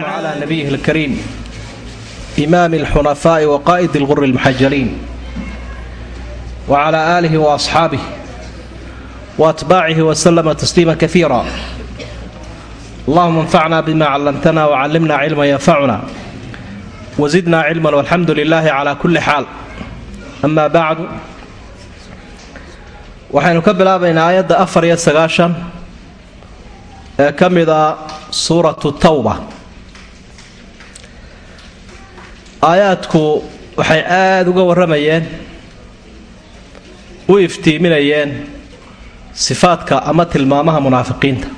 على نبيه الكريم إمام الحنفاء وقائد الغر المحجلين وعلى آله وأصحابه وأتباعه وسلم تسليما كثيرا اللهم انفعنا بما علمتنا وعلمنا علما ينفعنا وزدنا علما والحمد لله على كل حال أما بعد waxaynu ka bilaabaynaa aayadda afar iyo sagaashan ee ka mida suuratu tawba aayaadku waxay aada uga warramayeen u iftiiminayeen sifaadka ama tilmaamaha munaafiqiinta.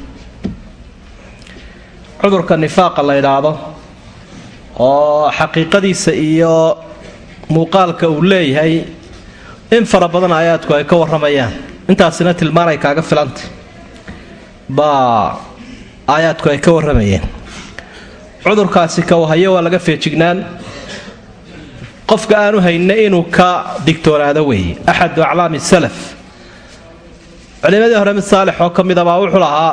Cudurka nifaaqa la yidhaahdo oo xaqiiqadiisa iyo muuqaalka uu leeyahay in fara badan aayaadku ay ka warramayaan. Intaasina tilmaan ay kaaga filantay baa aayaadku ay ka warramayeen. Cudurkaasi ka wahayo waa laga feejignaan qofka aanu hayna inuu ka digtoonaado weeye axadu aclaami salaf. Culimadii hore mid saalix oo ka mid abaa wuxuu lahaa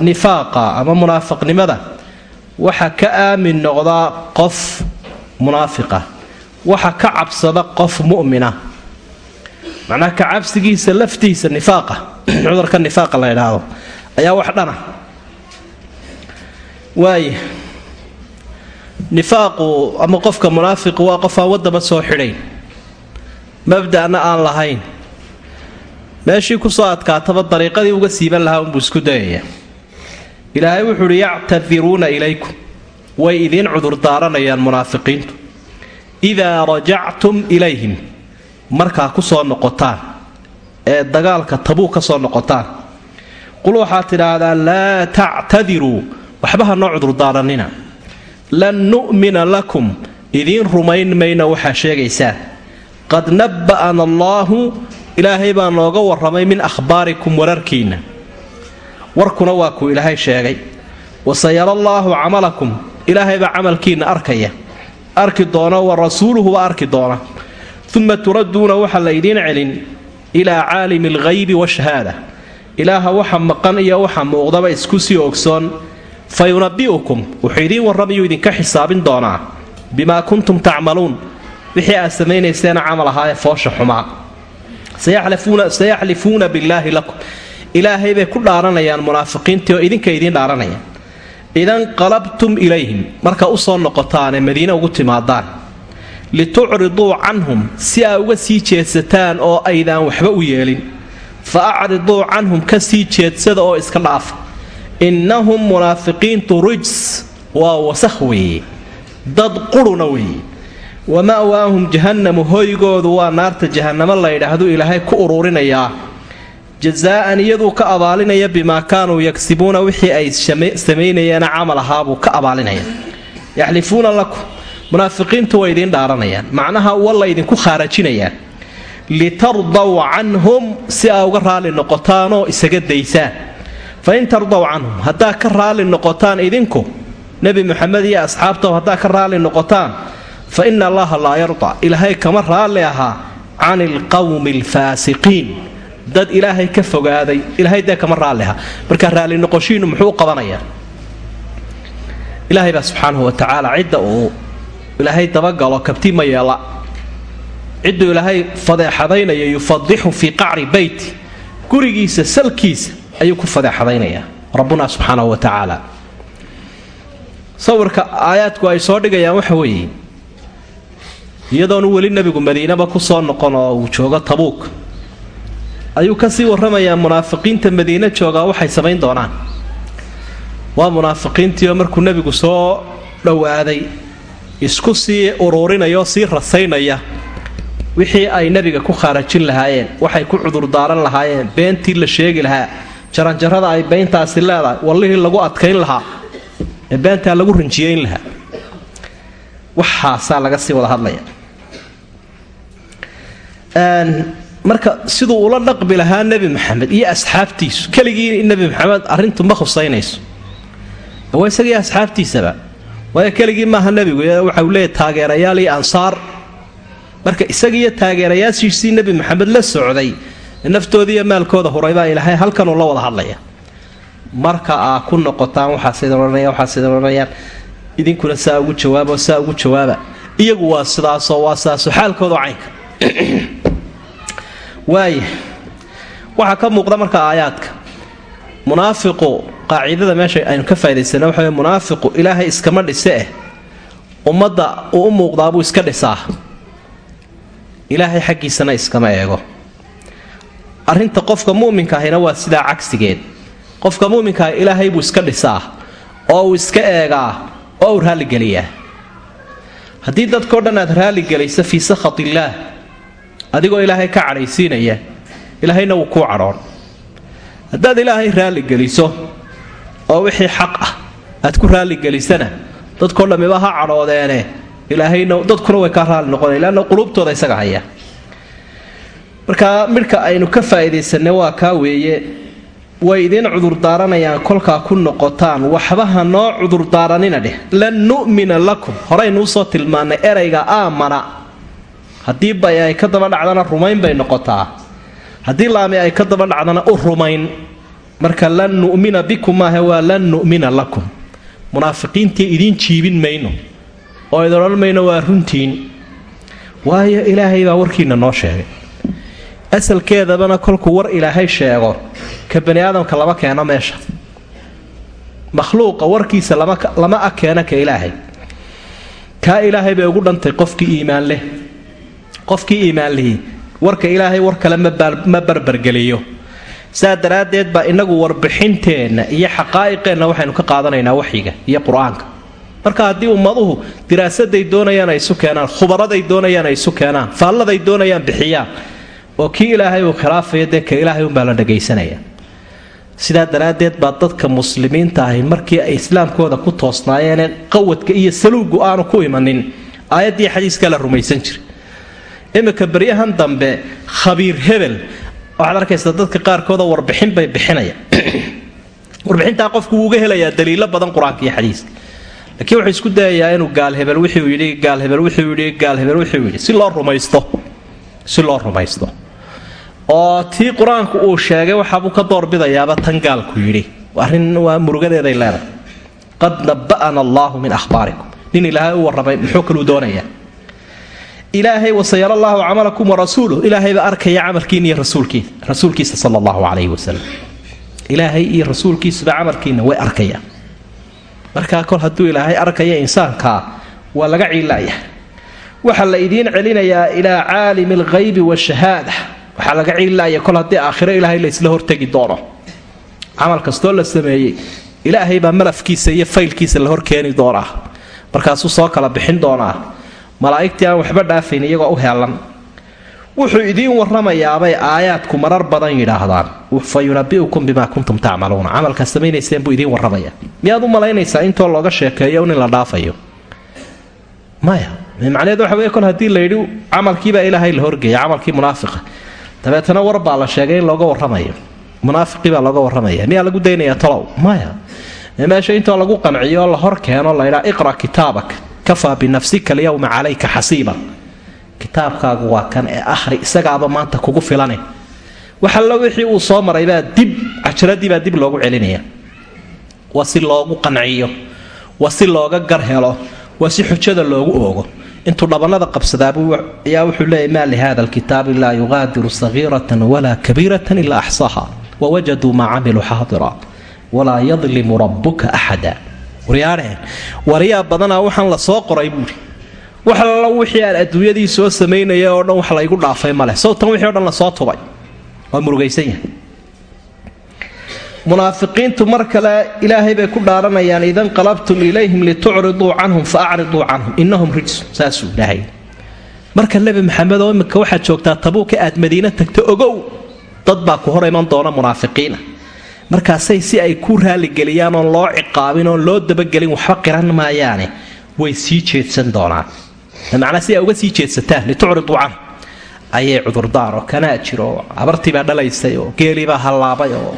nifaaqa ama munaafiqnimada waxa ka aamin noqdaa qof munaafiqa. Waxa ka cabsada qof mu'mina. Macnaha ka cabsigiisa laftiisa nifaaqa. Cudurka nifaaqa la ydhaahdo ayaa wax dhana. Waaya nifaaqu ama qofka munaafiqu waa qof aan waddaba soo xidhayn mabda'na aan lahayn. Meeshii ku soo adkaataba dariiqadii uga siiban lahaa unbuu isku dayaya. Ilaahay wuxuu uhi yactadiruuna ilaykum. Way idiin cudurdaaranayaan munaafiqiintu. Idaa rajactum ilayhim. Markaa ku soo noqotaan. Ee dagaalka tabuu ka soo noqotaan. Qul waxaad tidhaahdaa laa tactadiruu. Waxba ha noo cudurdaaranina lan nu'mina lakum. Idiin rumayn mayna waxaa sheegaysaan qad nabba'ana allaahu ilaahay baa nooga warramay min akhbaarikum wararkiinna. Warkuna waa kuu ilaahay sheegay. Wasayara allaahu camalakum. Ilaahay baa camalkiinna arkaya. Arki doona wa rasuuluhuba arki doona. Uma turadduuna waxaa la ydiin celin ilaa caalimi alghaybi washahaada ilaaha waxa maqan iyo waxa muuqdaba isku sii ogsoon fa yunabi'ukum wuxuu idiin warramayuu idinka xisaabin doonaa bimaa kuntum tacmaluun. Wixii aad samaynayseena camal ahaa ee foosha xumaa. Sayaxlifuuna billaahi lakum. Ilaahay bay ku dhaaranayaan munaafiqiintii oo idinka idiin dhaaranayaan. Idan qalabtum ilayhim. Marka u soo noqotaanee madiine ugu timaadaan. Litucriduu canhum. Si aa uga sii jeedsataan oo aydaan waxba u yeelin. Fa acriduu canhum ka sii jeedsada oo iska dhaafa innahum munaafiqiintu rijs waa wasakh weeye dad quruna weeye wa ma'waahum jahannamu hoygoodu waa naarta jahannamo la ydhaahdu ilaahay ku uruurinayaa jazaa'an iyaduu ka abaalinaya bimaa kaanuu yagsibuuna wixii ay samaynayeena camal ahaabuu ka abaalinaya yaxlifuuna lakum munaafiqiintu way idiin dhaaranayaan macnaha walla idinku khaarajinayaan litardaw canhum si aa uga raalli noqotaanoo isaga daysaan fa in tardaw canhum haddaa ka raalli noqotaan idinku nebi muxamed iyo asxaabtahu haddaa ka raalli noqotaan fa ina allaha laa yarda ilaahay kama raalli ahaa can ilqawmi alfaasiqiin dad ilaahay ka fogaaday ilaahay dee kama raalliha marka raalli noqoshiinu muxuu qabanayaa ilaahay baa subxaanahu wa tacaala cidda uu ilaahay dabagalo kabti ma yeela. cidduu ilaahay fadeexadaynayo yufadixu fii qacri beyti gurigiisa salkiisa ayuu ku fadeexadaynayaa rabbuna subxaanahu wa tacaala. Sawirka aayaadku ay soo dhigayaan waxa weeye iyadoonu weli nebigu madiinaba ku soo noqon oo uu joogo tabuuk ayuu ka sii warramayaa munaafiqiinta madiine joogaa waxay samayn doonaan. Waa munaafiqiintiioo markuu nebigu soo dhowaaday isku sii uruurinaya oo sii rasaynaya wixii ay nebiga ku khaarajin lahaayeen waxay ku cudurdaaran lahaayeen beentii la sheegi lahaa jaranjarada ay beyntaasi leedahay wallihii lagu adkayn lahaa ee beentaa lagu rinjiyeyn lahaa. Waxaasaa laga sii wada hadlaya marka siduu ula dhaqmi lahaa nebi maxamed iyo asxaabtiisu keligii nebi maxamed arrintu ma husaynayso waa isagii asxaabtiisaba? Waayo keligii maaha nebigu waxa uu leeyahy taageerayaal iyo ansaar. Marka isagiiyo taageerayaashiisii nebi maxamed la socday naftoodii iyo maalkooda huraybaa ilaahay halkanuu la wada hadlaya marka aa ku noqotaan waxaasida odhanaya waxaasida odhanayaan. Idinkuna saa ugu jawaaba saa ugu jawaaba. Iyagu waa sidaasoo waa sidaasoo xaalkooda caynka. Waaya waxaa ka muuqda marka aayaadka. Munaafiqu qaacidada meesha aynu ka faaidaysana waxa wey munaafiqu ilaahay iskama dhise eh. Ummadda uu u muuqdaabuu iska dhisaa. Ilaahay xaggiisana iskama eego arrinta qofka mu'minka ahina waa sidaa cagsigeed. Qofka mu'minkaah ilaahay buu iska dhisaa oo uu iska eegaa oo uu raalligeliyaa haddii dadkao dhan aad raalligelayso fii sakhatillaah adigoo ilaahay ka cadhaysiinaya ilaahayna wuu kuu cadhoon. Haddaad ilaahay raalligeliso oo wixii xaq ah aad ku raalligelisana dadkao dhammiba ha cadhoodeene ilaahayna dadkuna way kaa raalli noqonaya leanna quluubtooda isaga haya marka midhka aynu ka faa'iidaysanay waa kaa weeye way idiin cudurdaaranayaan kolkaa ku noqotaan. Waxba ha noo cudurdaaranina dheh. Lan nu'mina lakum. Horeynuu soo tilmaannay erayga aamana. Haddii bay ay ka daba dhacdana rumayn bay noqotaa. Haddii laami ay ka daba dhacdana u rumayn. Marka lan nu'mina bikum maahe waa lan nu'mina lakum. Munaafiqiintii idiin jiibin mayno. Oo idin odhan mayno waa runtiin. Waayo ilaahay baa warkiina noo sheegay asalkeedabana kolkuu war ilaahay sheego. Ka bani aadamka lama keeno meesha. Makhluuqa warkiisa lama a keeno ka ilaahay. Kaa ilaahay bay ugu dhantay qofkii iimaan leh. Qofkii iimaan lihi warka ilaahay war kale ma barbargeliyo. Saa daraaddeed baa inagu warbixinteenna iyo xaqaa'iqeenna waxaynu ka qaadanaynaa waxyiga iyo qur'aanka. Marka haddii ummaduhu diraasaday doonayaan ay isu keenaan khubaraday doonayaan ay isu keenaan faalladay doonayaan bixiyaan oo kii ilaahay uu khilaafaya dee ka ilaahay unbaa la dhagaysanaya. Sidaa daraaddeed baa dadka muslimiinta ahi markii ay islaamkooda ku toosnaayeen qawadka iyo saluugu aanu ku imanin aayaddii xadiiskaa la rumaysan jiray. Iminka baryahan dambe khabiir hebel waxaad arkaysa dadka qaarkooda warbixin bay bixinaya. Warbixintaa qofku wuu uga helayaa daliilo badan qur'aanka iyo xadiiska. Laakiin wuxuu isku dayayaa inuu gaal hebel wuxuu yidhi gaal hebel wuxuu yidhi gaal hebel wuxuu yidhi si loo rumaysto si loo rumaysto oo tii qur'aanku uu sheegay waxaabuu ka doorbidayaaba tan gaalku yidhi. Arrin waa murugadeeday leedahay. Qad naba'ana allaahu min ahbaarikum nin ilaahay u warramay muxuu kaluu doonayaa. Ilaahay wasayara allaahu camalakum warasuuluh ilaahaybaa arkaya camalkiina iyo rasuulkiisa rasuulkiisa sala allahu calayhi wasalam ilaahay iyo rasuulkiisuba camalkiina way arkayaan markaa kol hadduu ilaahay arkaya insaankaa waa laga ciilaya waxaa la idiin celinayaa ilaa caalimi alghaybi washahaada waxaa laga ciililaya kol haddii aakhiro ilaahay laysla hortegi doono. Camal kastoo la sameeyey ilaahay baa malafkiisa iyo faylkiisa la horkeeni doonaa. Markaasuu soo kala bixin doonaa. Malaa'igtii aan waxba dhaafayn iyagoo u heelan wuxuu idiin warramayaabay aayaadku marar badan yidhaahdaan. Fa bimaa kuntum tacmaluuna camalkaa samaynayseen buu idiin warramaya miyaad u malaynaysaa intoo looga sheekeeyo in la dhaafayo? Maya macnaheed waxa wey kol haddii layidhi camalkiibaa ilaahay la horgeeya camalkii munaafiqa dabeetana war baa la sheegay in looga warramayo munaafiqii baa looga warramaya. Miyaa lagu daynayaa tolow maya. Meesha intoo lagu qanciyo la hor keeno laydhaa iqra kitaabak. Kafaa binafsika alyawma calayka xasiiban. Kitaabkaagu waa kan ee ahri isagaaba maanta kugu filane waxallo wixii uu soo maraybaa dib cajaradiibaa dib loogu celinaya. Waa si loogu qanciyo. Waa si looga gar helo. Waa si xujada loogu oogo intuu dhabanada qabsadaabu ayaa wuxuu leeyay maa lihada alkitaabi laa yuqaadiru sagiiratan walaa kabiiratan ilaa axsaha wawajaduu maa camiluu xaadira walaa yadlimu rabuka axada. Waryaadheen waryaa badanaa waxaan la soo qoray buuri wax alla wixii aan adduunyadii soo samaynaya oo dhan wax laygu dhaafay maleh sowtan wixii o dhan la soo tubay. Waa murugaysan yahay munaafiqiintu mar kale ilaahay bay ku dhaaranayaan idan qalabtum ilayhim litucriduu canhum fa acriduu canhum. Inahum rijsun saasuu ilaahay. Marka nebi maxamed oo imika waxaad joogtaa tabuuka aad madiina tagto ogow! Dad baa ku hor iman doona munaafiqiina. Markaasay si ay ku raaligeliyaan oon loo ciqaabin oon loo dabagelin waxba qiran maayaane way sii jeedsan doonaan. Macnaa si ay uga sii jeedsataan litucriduu canhum. Ayay cudurdaar oo kanaa jiro oo abartiibaa dhalaysay oo geeliibaa hallaabay oo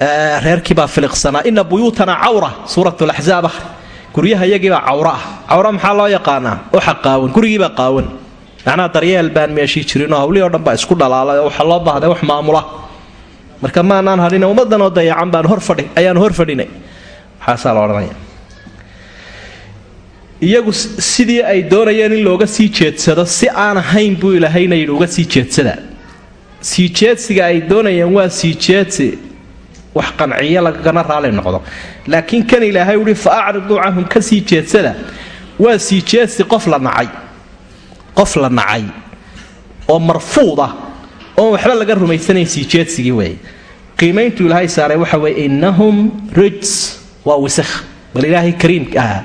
reerkiibaa filiqsanaa. Ina buyuutana cawra suuratulaxzaab ahri guryaha iyagiibaa cawra ah. Cawra maxaa loo yaqaanaa? Waxa qaawan gurigiibaa qaawan macnaha daryeel baan meeshii jirinoo hawlihii o dhan baa isku dhalaalay oo waxaa loo baahday wax maamula. Marka maanaan hadhina ummaddanoo dayacan baan horfadhi ayaanu hor fadhinay. Waxaasaa la odhanaya iyagu sidii ay doonayeen in looga sii jeedsado si aan ahayn buu ilaahayna yidhi uga sii jeedsada sii jeedsiga ay doonayeen waa sii jeedsi wax qanciyo lagana raali noqdo. Laakiin kan ilaahay uhi fa acriduu canhum ka sii jeedsada. Waa sii jeedsi qof la nacay. Qof la nacay. Oo marfuud ah. Oon waxba laga rumaysanayn sii jeedsigii weeye. Qiimayntuu ilaahay saaray waxa weye innahum rijs. Waa wisakh bal ilaahay kariimka ahaa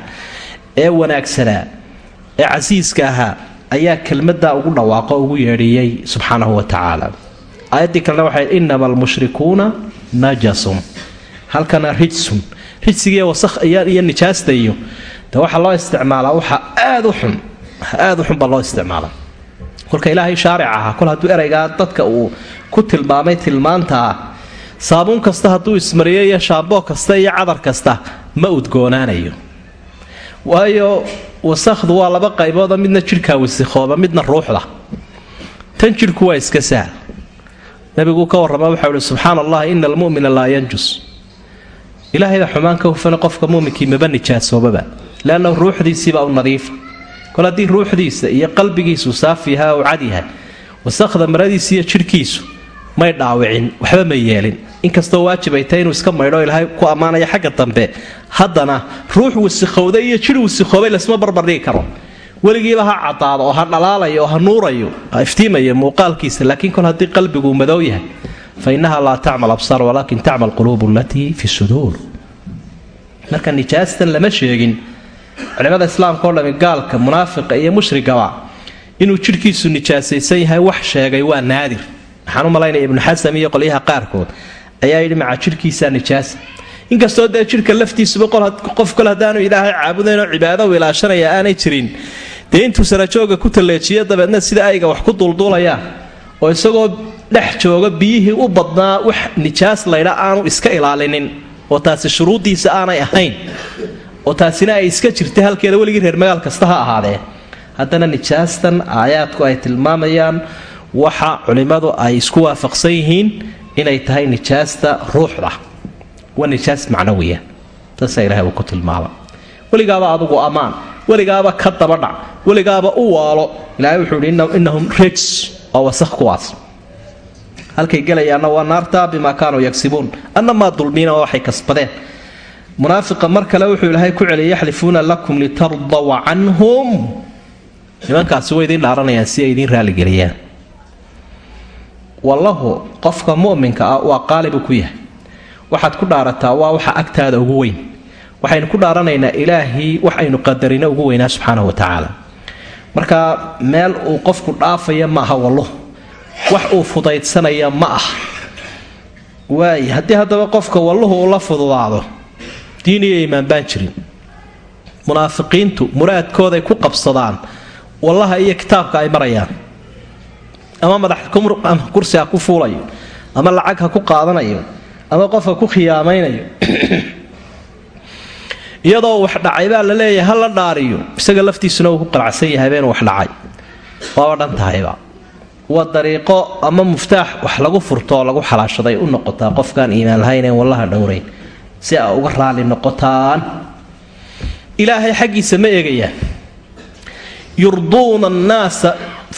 ee wanaagsanaa ee casiiska ahaa ayaa kelmaddaa ugu dhawaaqo ugu yeedhiyey subxaanahu wa tacaala. Aayaddii kalena waxay innama almushrikuuna najasun. Halkana rijsun. Rijsigiiy wasakh iyo nijaasta iyo. De waxaa loo isticmaalaa waxa aad u xun. Aad u xun baa loo isticmaalaa kolka ilaahay shaaric ahaa hadduu eraygaa dadka uu ku tilmaamay tilmaanta ah saabuun kasta hadduu ismariyo iyo shaamboo kasta iyo cadar kasta ma udgoonaanayo waayo wasakhdu waa laba qaybooda midna jidhkaa wasikhooba midna ruuxda. Tan jidhku waa iska saal nabiguu ka warrama waxau ihi subxaana allah ina almu'mina laa yanjus. Ilaahayda xumaan ka hufana qofka muminkii maba nijaasoobaba leanna ruuxdiisiibaa u nadiifa. Kol haddii ruuxdiisa iyo qalbigiisu saaf yaha u cad yahay wasakhda maradiisa iyo jidhkiisu may dhaawicin waxba ma yeelin. Inkastoo waajib ay tahay inuu iska maydho ilaahay ku ammaanaya xagga dambe. Haddana ruux wasikhowday iyo jidh wasikhoobay lasma barbardhigi karo weligiiba ha cadaado oo ha dhalaalayo oo ha nuurayo ha iftiimayo muuqaalkiisa laakiin kol haddii qalbiguu madow yahay fa innaha laa tacmal absaar walaakin tacmal quluubu alatii fi suduur. Marka nijaastan lama sheegin culimada islaamka o dhami gaalka munaafiqa iyo mushrigaba inuu jidhkiisu nijaasaysan yahay wax sheegay waa naadir. Waxaan u malaynaya ibnu xasam iyo qolyaha qaarkood ayaa yidhi maca jidhkiisaa nijaasa inkastoo dee jidhka laftiisuba qof kol haddaanu ilaahay caabudaynoo cibaado ilaashanaya aanay jirin dee sarajooga ku talleejiyo dabeedna sida ayga wax ku dulduulayaan oo isagoo dhex jooga biyihii u badnaa wax nijaas laydha aanu iska ilaalinin oo taasi shuruuddiisa aanay ahayn oo taasina ay iska jirta halkeeda weligii reer magaal kasta ha ahaadee. Haddana nijaastan aayaadku ay tilmaamayaan waxa culimmadu ay isku waafaqsan yihiin inay tahay nijaasta ruuxda. Waa nijaas macnawiya. Taasaa ilahay uu ku tilmaama. Weligaaba adugu ammaan weligaaba ka dabadhac weligaaba u waalo ilahay wuxuu yidhi innahum rijs waa wasakh kuwaas. Halkay gelayaanna waa naarta bimaa kaanuu yagsibuun anna dulmiina waxay kasbadeen. Munaafiqa mar kale wuxuu ilaahay ku celiyay yaxlifuuna lakum litardaw canhum. Nimankaasi way idiin dhaaranayaan si ay idiin raaligeliyaan wallahu qofka mu'minka ah waa qaalibu ku yahay. Waxaad ku dhaarataa waa waxa agtaada ugu weyn waxaynu ku dhaaranaynaa ilaahii wax aynu qadarina ugu weynaa subxaanahu wa tacaala. Marka meel uu qofku dhaafaya ma aha walluhu wax uu fudaydsanaya ma ah. Waay haddii haddaba qofka walluhu uu la fududaado diin iyo iimaan baan jirin. Munaafiqiintu muraadkooday ku qabsadaan wallaha iyo kitaabka ay marayaan. Ama madax kursi ha ku fuulayo ama lacag ha ku qaadanayo ama qofka ku khiyaamaynayo iyadoo wax dhacay baa la leeyahay ha la dhaariyo. Isaga laftiisuna uu ku qalacsan yahay habeen wax dhacay. Waaba dhan tahayba waa dariiqo ama muftaax wax lagu furto oo lagu xalaashaday u noqotaa qofkaan iimaan lahayn wallaha dhowrayn si aa uga raali noqotaan. Ilaahay xaggiisa ma eegayaan. Yurduuna annaasa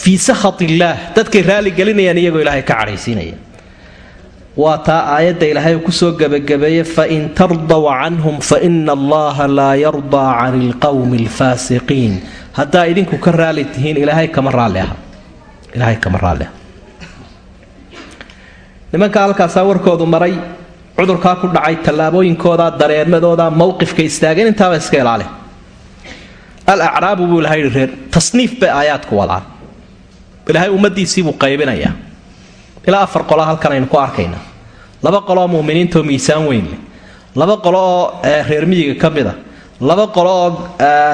fii sakhat illaah dadkay raali gelinayaan iyagoo ilaahay ka cadhaysiinaya waa taa aayadda ilaahay uu ku soo gebagabeeye fain tardaw canhum faina allaha laa yardaa cani ilqowmi alfaasiqiin. Haddaa idinku ka raali tihiin ilaahay kama raalli aha. Ilaahay kama raalli aha. Nimanka halkaasaa warkoodu maray cudurkaa ku dhacay tallaabooyinkooda dareemadooda mowqifka istaageen intaaba iska ilaali. Al acraabu buu ilahay yihi reer tasniif bay aayaadku wadaan. Ilaahay ummadiisiibuu qaybinayaa ilaa afar qola halkan aynu ku arkaynaa laba qolooo muminiintaoo miisaan weyn leh. Laba qolo oo reer miyiga ka mid a laba qolo oo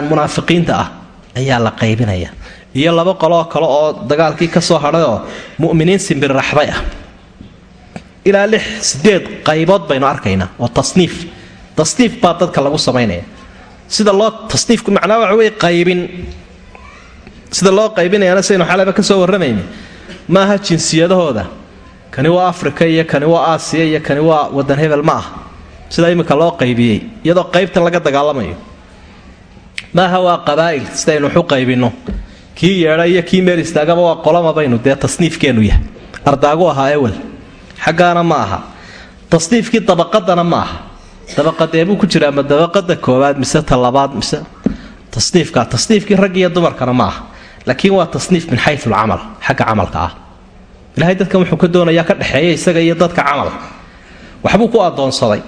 munaafiqiinta ah ayaa la qaybinaya. Iyo laba qolooo kale oo dagaalkii ka soo hadhay oo muminiin simbirraxday ah. Ilaa lix sideed qaybood baynu arkaynaa oo tasniif. Tasniif baa dadka lagu samaynaya. Sida loo tasniifku macnaa waxa wey qaybin. Sida loo qaybinayaana saynu xalaba ka soo warramayna maaha jinsiyadahooda kani waa afrika iyo kani waa aasiya iyo kani waa wadan hebel ma ah. Sida iminka loo qaybiyey iyadoo qaybtan laga dagaalamayo. Maaha waa qabaa'il sidaynu waxu qaybinno. Kii yeedha iyo kii meel istaagaba waa qolama baynu dee tasniifkeennu yahay. Ardaagu ahaa ewel. Xaggaana ma aha. Tasniifkii dabaqadana ma aha. Dabaqadeebuu ku jira ama dabaqada koowaad mise talabaad mise tasniifka tasniifkii rag iyo dumarkana ma aha. Laakiin waa tasniif min xayu lcamal xagga camalka ah ilahay dadkan wuxuu ka doonayaa ka dhexeeya isaga iyo dadka camal. Waxbuu ku adoonsaday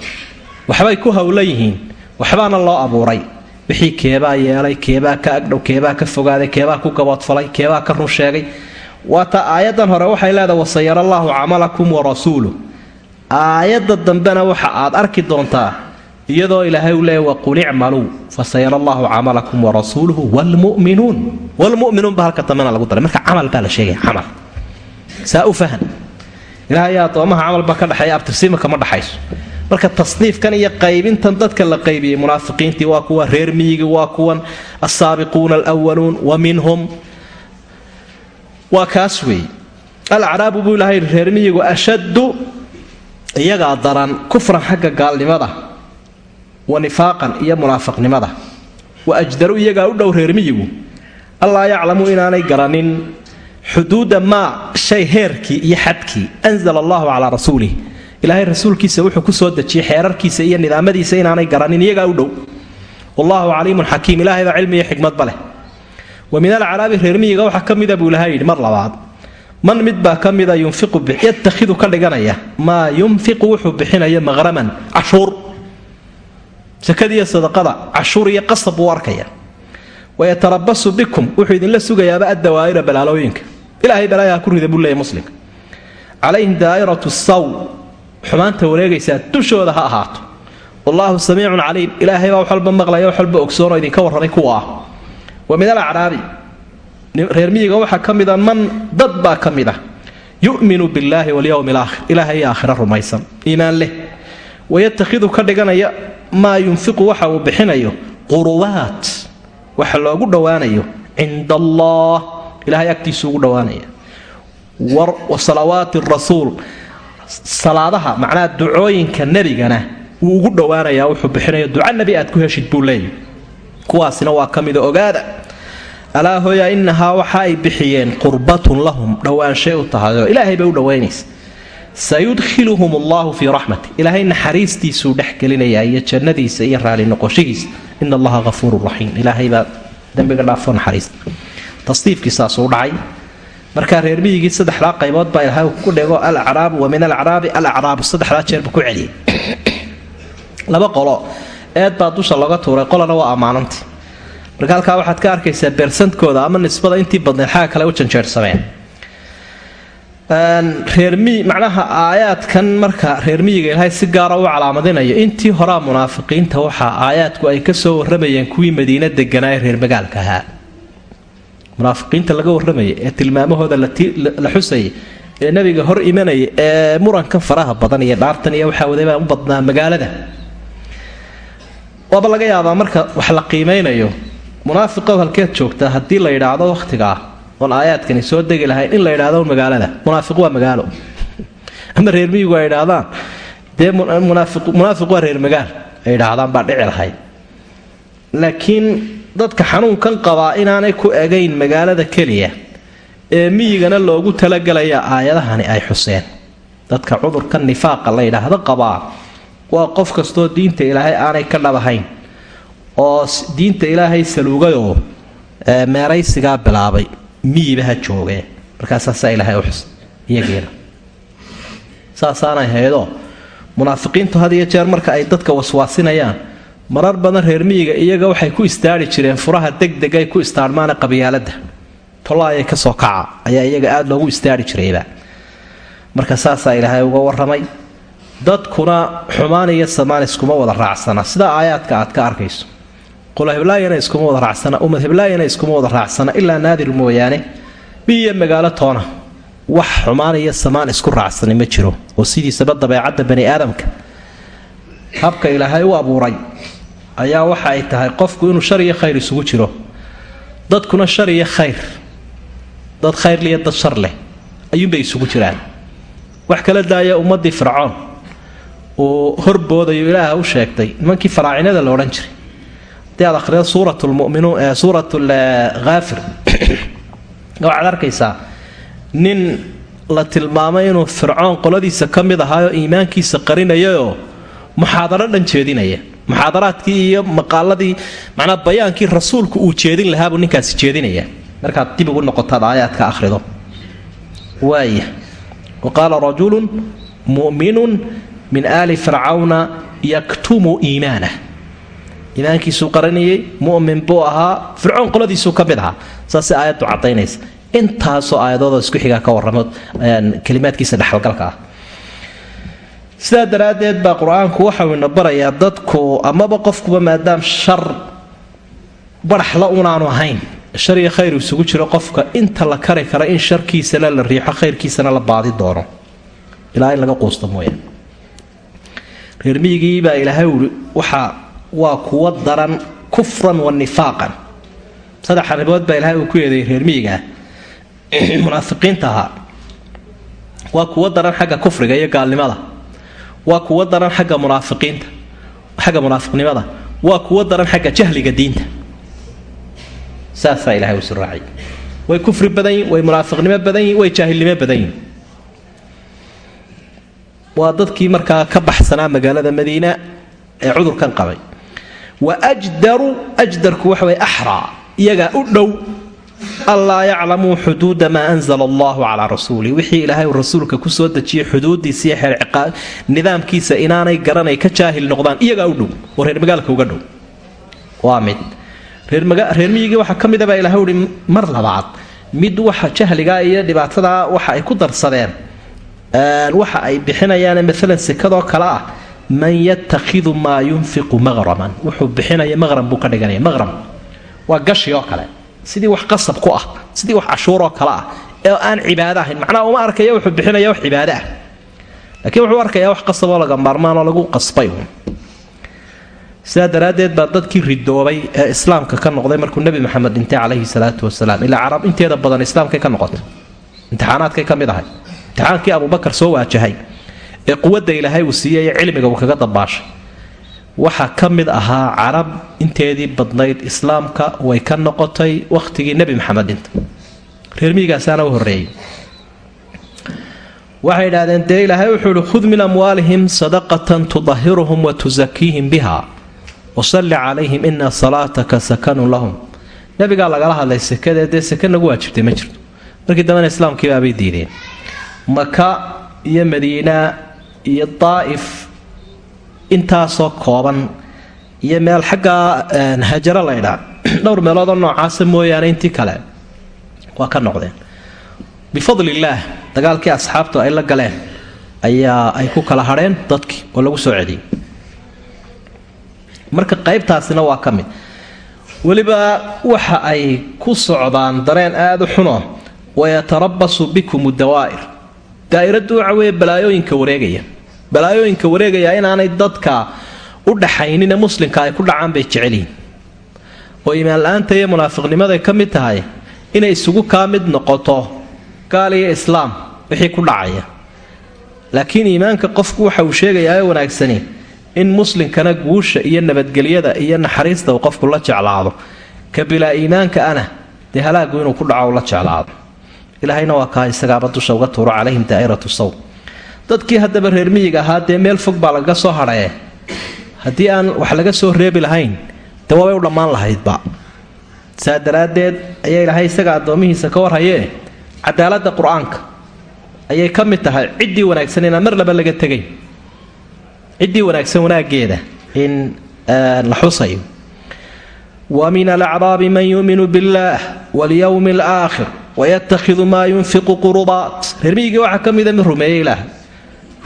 waxbay ku howlan yihiin. Waxbaana loo abuuray. Wixii keebaa yeelay keebaa ka agdhow keebaa ka fogaaday keebaa ku gaboodfalay keebaa ka run sheegay. Waata aayadan hore waxay leedahay wasayara allaahu camalakum wa rasuuluh aayadda dambena waxa aad arki doontaa iyadoo ilaahay u leeya waqul icmaluu fasayara allaahu camalakum wa rasuuluhu wlmuminuun wlmuminuun ba halka dambena lagu daray. Marka camal baa la sheegaya camal saa u fahan. Ilaahay addoomaha camalba ka dhexeeya abtirsiimaka ma dhaxayso. Marka tasniifkan iyo qaybintan dadka la qaybiyey munaafiqiintii waa kuwa reer miyigi waa kuwan asaabiquuna alwaluun wa minhum. Waa kaas weeye alacraabu buu yidhi reer miyigu ashaddu iyagaa daran kufran xagga gaalnimada wa nifaaqan iyo munaafiqnimada. Wa ajdaru iyagaa u dhow reer miyigu. Allaa yaclamu inaanay garanin xuduuda maa shay heerkii iyo xadkii anzala allahu calaa rasuulih ilaahay rasuulkiisa wuxuu ku soo dejiyey xeerarkiisa iyo nidaamadiisa inaanay garanin iyagaa u dhow. Wallaahu caliimun xakiim ilaahay cilmi iyo xikmadba leh. Wa min alcaraabi reer miyiga waxaa ka mida buu ilahay yidhi mar labaad man mid baa ka mida yunfiqu yatakhidu ka dhiganaya maa yunfiqu wuxuu bixinaya maqraman cashuur. Sakadiiyo sadaqada cashuur iyo qasab buu arkaya wayatarabasu bikum wuxuu idinla sugayaaba addawaa'ira balaalooyinka ilaahay balaayaha ku rida buu leeyahy muslimka calayhim daa'iratu saw xumaanta wareegaysaa dushooda ha ahaato. Wallaahu samiicun caliim. Ilaahay baa wax walba maqlaya wax walba ogsoonoo idinka warramay kuwa ah. Wa min alacraabi. Reer miyiga waxaa ka mida man dad baa ka mid ah yu'minu billaahi walyowmi alaakhir ilaahay aakhira rumaysan. Iimaan leh. Wayatakhidu ka dhiganaya maa yunfiqu waxa uu bixinayo qurubaat waxa loogu dhowaanayo cinda allah ilahay agtiisu ugu dhowaanaya wa salawaati rasuul. Salaadaha macnaha ducooyinka nebigana wuu ugu dhowaanayaa wuxuu bixinayo duca nebi aad ku heshid buu leeyahy kuwaasina waa ka mida ogaada. Alaa hooya inahaa waxa ay bixiyeen qurbatun lahum dhowaanshay u tahayoo ilaahay bay u dhowaynaysa sayudkhiluhum allahu fii raxmati ilaahay naxariistiisuu dhexgelinayaa iyo jannadiisa iyo raali noqoshihiisa ina allaha hafuurun raxiim ilaahay baa dembiga dhaafo naxariista tasdiifkii saasuu dhacay. Markaa reer miyigii saddexdaa qaybood baa ilaahay ku dhego alacraabu wa min alacraabi alacraabu saddexdaa jeerba ku celiyay. Laba qolo eed baa dusha looga tuuray qolana waa ammaananti marka halkaa waxaad ka arkaysaa beersantooda ama nisbada intii badneed xagga kale u janjeersameen reermiy macnaha aayaadkan marka reer miyiga ilaahay si gaara u calaamadinayo intii horaa munaafiqiinta waxaa aayaadku ay ka soo waramayeen kuwii madiina deganaa ee reer magaalka ahaa munaafiqiinta laga warramaya ee tilmaamahooda la xusayay ee nabiga hor imanaya ee murankan faraha badan iyo dhaartan iyo waxaa wadabaa u badnaa magaalada. Waaba laga yaabaa marka wax la qiimeynayo munaafiqow halkeed joogtaa haddii la yidhaahdo wakhtigaa oon aayaadkani soo degi lahayn in la yidhaahdo magaalada. Munaafiq waa magaalo. Ama reer miyigu ay idhaahdaan dee munaafiq waa reer magaal ay idhaahdaan baa dhici lahayd. Laakiin dadka xanuunkan qabaa inaanay ku egayn magaalada keliya ee miyigana loogu talagelaya aayadahani ay xuseen. Dadka cudurka nifaaqa la yidhaahdo qabaa waa qof kastoo diinta ilaahay aanay ka dhabahayn oo diinta ilaahay saluugayoo meeraysigaa bilaabay miyiba joogee. Markaasaasaa ilaahay u xus iyagiina saasaanay haydoo munaafiqiintu had iyo jeer marka ay dadka waswaasinayaan marar badan reer miyiga iyaga waxay ku istaari jireen furaha degdegay ku istaarmaana qabyaalada tolaayay ka soo kaca ayaa iyaga aada loogu istaari jirayba marka saasaa ilaahay uga waramay dadkuna xumaan iyo samaan iskuma wada raacsana. Sida aayaadka aad ka arkayso. Qolo heblaayana iskuma wada raacsana ummad heblaayana iskuma wada raacsana ilaa naadir mooyaane miyiyo magaalo toona. Wax xumaan iyo samaan isku raacsani ma jiro. Oo sidiisaba dabeecadda bani aadamka. Habka ilaahay u abuuray ayaa waxa ay tahay qofku inuu shar iyo khayr isugu jiro. Dadkuna shar iyo khayr. Dad khayrliyo dad shar leh. Ayuunbay isugu jiraan. Wax kala daaya ummaddii fircoon. Uu horboodayo ilaaha u sheegtay. Nimankii faraacinada la odhan jiray. Hadii aad akhrido suurat lmuminuun suurat lhaafir waxaad arkaysaa nin la tilmaamay inuu fircoon qoladiisa ka mid ahaayoo iimaankiisa qarinayayoo muxaadaro dhan jeedinaya muxaadaraadkii iyo maqaaladii macnaa bayaankii rasuulku uu jeedin lahaabuu ninkaasi jeedinaya. Markaad dib ugu noqotaad aayaadka akhrido. Waaya wa qaala rajulun mu'minun min aali fircawna yaktumu iimaanah iimaankiisuu qaranayay mu'min buu ahaa fircoon qoladiisuu ka mid ahaa. Saasay aayaddu caddaynaysa. Intaasoo aayadoodoo isku xigaa ka warramo kalimaadkiisa dhexalgalka ah sidaa daraaddeed baa qur'aanku waxau ina barayaa dadku amaba qofkuba maadaam shar baraxla unaanu ahayn shar iyo khayr isugu jiro qofka inta la kari kara in sharkiisana la riixo khayrkiisana la baadi doono. Ilaa in laga quusta mooyaan reermiyigii baa ilaahay ui waxa waa kuwa daran kufran wa nifaaqan. Saddex arrimood baa ilaahay uu ku eedeeyay reermiyigaah munaafiqiinta ahaa. Waa kuwa daran xagga kufriga iyo gaalnimada waa kuwa daran xagga munaafiqiinta xagga munaafiqnimada. Waa kuwa daran xagga jahliga diinta. Saasaa ilahay usu raacay. Way kufri badan yihiin way munaafiqnimo badan yihiin way jaahilnimo badan yihiin waa dadkii markaa ka baxsanaa magaalada madiina ee cudurkan qabay. Wa ajdaru ajdarku waxa way axraa iyagaa u dhow anlaa yaclamuu xuduuda maa anzala allahu calaa rasuulih wixii ilaahay uu rasuulka ku soo dejiyey xuduudiisa iyo xeer nidaamkiisa inaanay garanay ka jaahil noqdaan iyagaa u dhow oo reer magaalka uga dhow. Waa mid. Reer miyigii waxaa ka midabaa ilahay uhi mar labaad mid waxa jahligaa iyo dhibaatadaa waxa ay ku darsadeen waxa ay bixinayaane maalan sekadoo kale ah man yatakhidu maa yunfiqu maqraman wuxuu bixinaya maqram buu ka dhiganaya maqram waa gashi oo kale sidii wax qasab ku ah sidii wax cashuuroo kale ah ee aan cibaado ahayn. Macnaha uma arkaya wuxuu bixinaya wax cibaado ah. Laakiin wuxuu arkayaa wax qasaboo laga maarmaanoo lagu qasbay. Sidaa daraaddeed baa dadkii ridoobay ee islaamka ka noqday markuu nebi maxamed dhintay calayhi salaatu wasalaam. Ilaa carab inteeda badan islaamkay ka noqotay. Imtixaanaadkay ka mid ahay. Imtixaankii abubakar soo waajahay ee quwadda ilaahay uu siiyey ee cilmiga uu kaga dabaashay waxaa ka mid ahaa carab inteedii badnayd islaamka way ka noqotay wakhtigii nebi maxamed dhinta reermiyigaasaana u horreeyey. Waxay idhahdeen dee ilaahay wuxuu ihi khud min amwaalihim sadaqatan tudahiruhum wa tusakiihim biha wasalli calayhim ina salaataka sakanun lahum. Nebigaa lagala hadlay sekadee dee seke nagu waajibtay ma jirto. Markii dambena islaamkiibaabay diideen. Maka iyo madiina iyo daa'if intaasoo kooban iyo meel xaggaa hajaro laydhaa dhowr meeloodoo noocaasa mooyaane intii kale waa ka noqdeen. Bifadli illaah dagaalkii asxaabtu ay la galeen ayaa ay ku kala hadheen dadkii oo lagu soo celiyey. Marka qaybtaasina waa ka mid. Weliba waxa ay ku socdaan dareen aada u xuno wayatarabasu bikum dawaa'ir daa'iraddu waxa weeye balaayooyinka wareegaya balaayooyinka wareegaya inaanay dadka u dhaxaynine muslimka ay ku dhacaan bay jecelyihin oo iimaanla-aanta iyo munaafiqnimaday ka mid tahay inay isugu kaa mid noqoto gaal iyo islaam wixii ku dhacaya. Laakiin iimaanka qofku waxa uu sheegayaa ee wanaagsani in muslimkana guusha iyo nabadgelyada iyo naxariista uu qofku la jeclaado. Ka bilaa iimaanka ana dee halaagu inuu ku dhaco la jeclaado. Ilaahayna waa kaa isagaaba dusha uga tuuro calayhim daa'iratu saw dadkii haddaba reer miyiga ahaa dee meel fog baa lagaga soo hadhaye haddii aan wax laga soo reebi lahayn waabay u dhammaan lahaydba saa daraaddeed ayaa ilaahay isaga addoomihiisa ka warhayee cadaaladda qur'aanka ayay ka mid tahay ciddii wanaagsan inaan mar laba laga tegay ciddii wanaagsan wanaaggeeda in la xusayo. Wa min man yuuminu biاllaah walyowmi alaakhir wayatakhidu maa yunfiqu qurubaat reermiyigii waxaa ka mida mid rumeeyey ilaah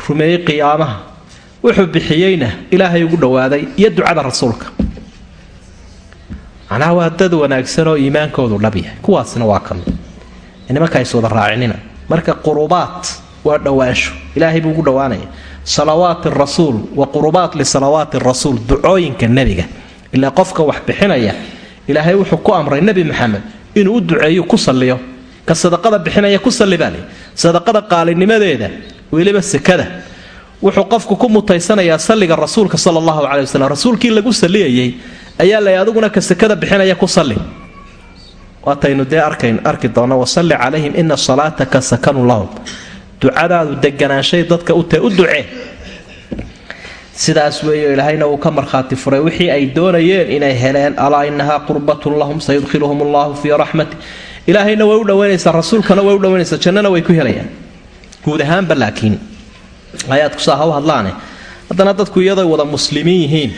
rumeeyey qiyaamaha. Wuxuu bixiyeyna ilaahay ugu dhowaaday iyo ducada rasuulka. Macnaha waa dad wanaagsan oo iimaankoodu dhab yahay. Kuwaasna waa ka mid nimanka is wada raacinina. Marka qurubaat waa dhowaansho ilaahay buu ugu dhowaanaya salawaat rasuul wa qurubaat lisalawaati rasuul ducooyinka nebiga. Ilaa qofka wax bixinaya ilaahay wuxuu ku amray nebi maxamed inuu u duceeyo ku salliyo. Ka sadaqada bixinaya ku salli baa leh sadaqada qaalinimadeeda weliba sekada. Wuxuu qofku ku mutaysanayaa salliga rasuulka sala allahu caley wasalam rasuulkii lagu salliyayey ayaa lay adiguna ka sekada bixinaya ku salli. Waataynu dee arkayn arki doona wasalli calayhim ina salaataka sakanu lahum. Ducadaadu deganaanshay dadka u tae u ducee sidaas weeyo ilaahayna uu ka markhaati furay. Wixii ay doonayeen inay heleen alaa inahaa qurbatun lahum sayudkhiluhum allahu fii raxmati ilaahayna way u dhawaynaysaa rasuulkana way u dhawaynaysaa jannana way ku helayaan guud ahaanba laakiin aayaadku saa ha u hadlaane. Haddana dadku iyadoo wada muslimiin yihiin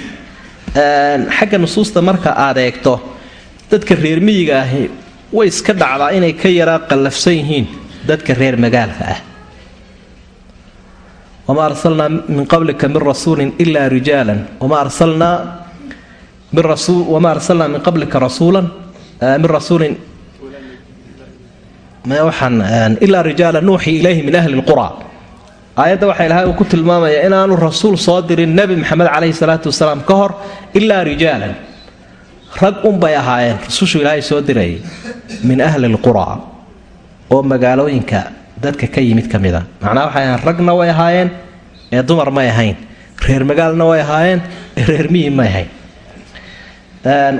xagga nusuusta marka aad eegto dadka reer miyiga ahi way iska dhacdaa inay ka yaraa qallafsan yihiin dadka reer magaalka ah. Wamaa arsalnaa min qablika min rasuulin ilaa rijaalan. Wamaa arsalnaa min rasuulin waxaan ilaa rijaala nuuxii ilayhi min ahli lqura aayadda waxaa ilahay uu ku tilmaamayaa inaanu rasuul soo dirin nebi maxamed caleyhi salaatu wasalaam ka hor ilaa rijaalan. Rag unbay ahaayeen rasuushu ilaahay soo dirayay min ahli lqura oo magaalooyinka dadka ka yimid ka mida. Macnaa waxay ahayn ragna way ahaayeen ee dumar may ahayn reer magaalna way ahaayeen ee reer miyi may ahayn.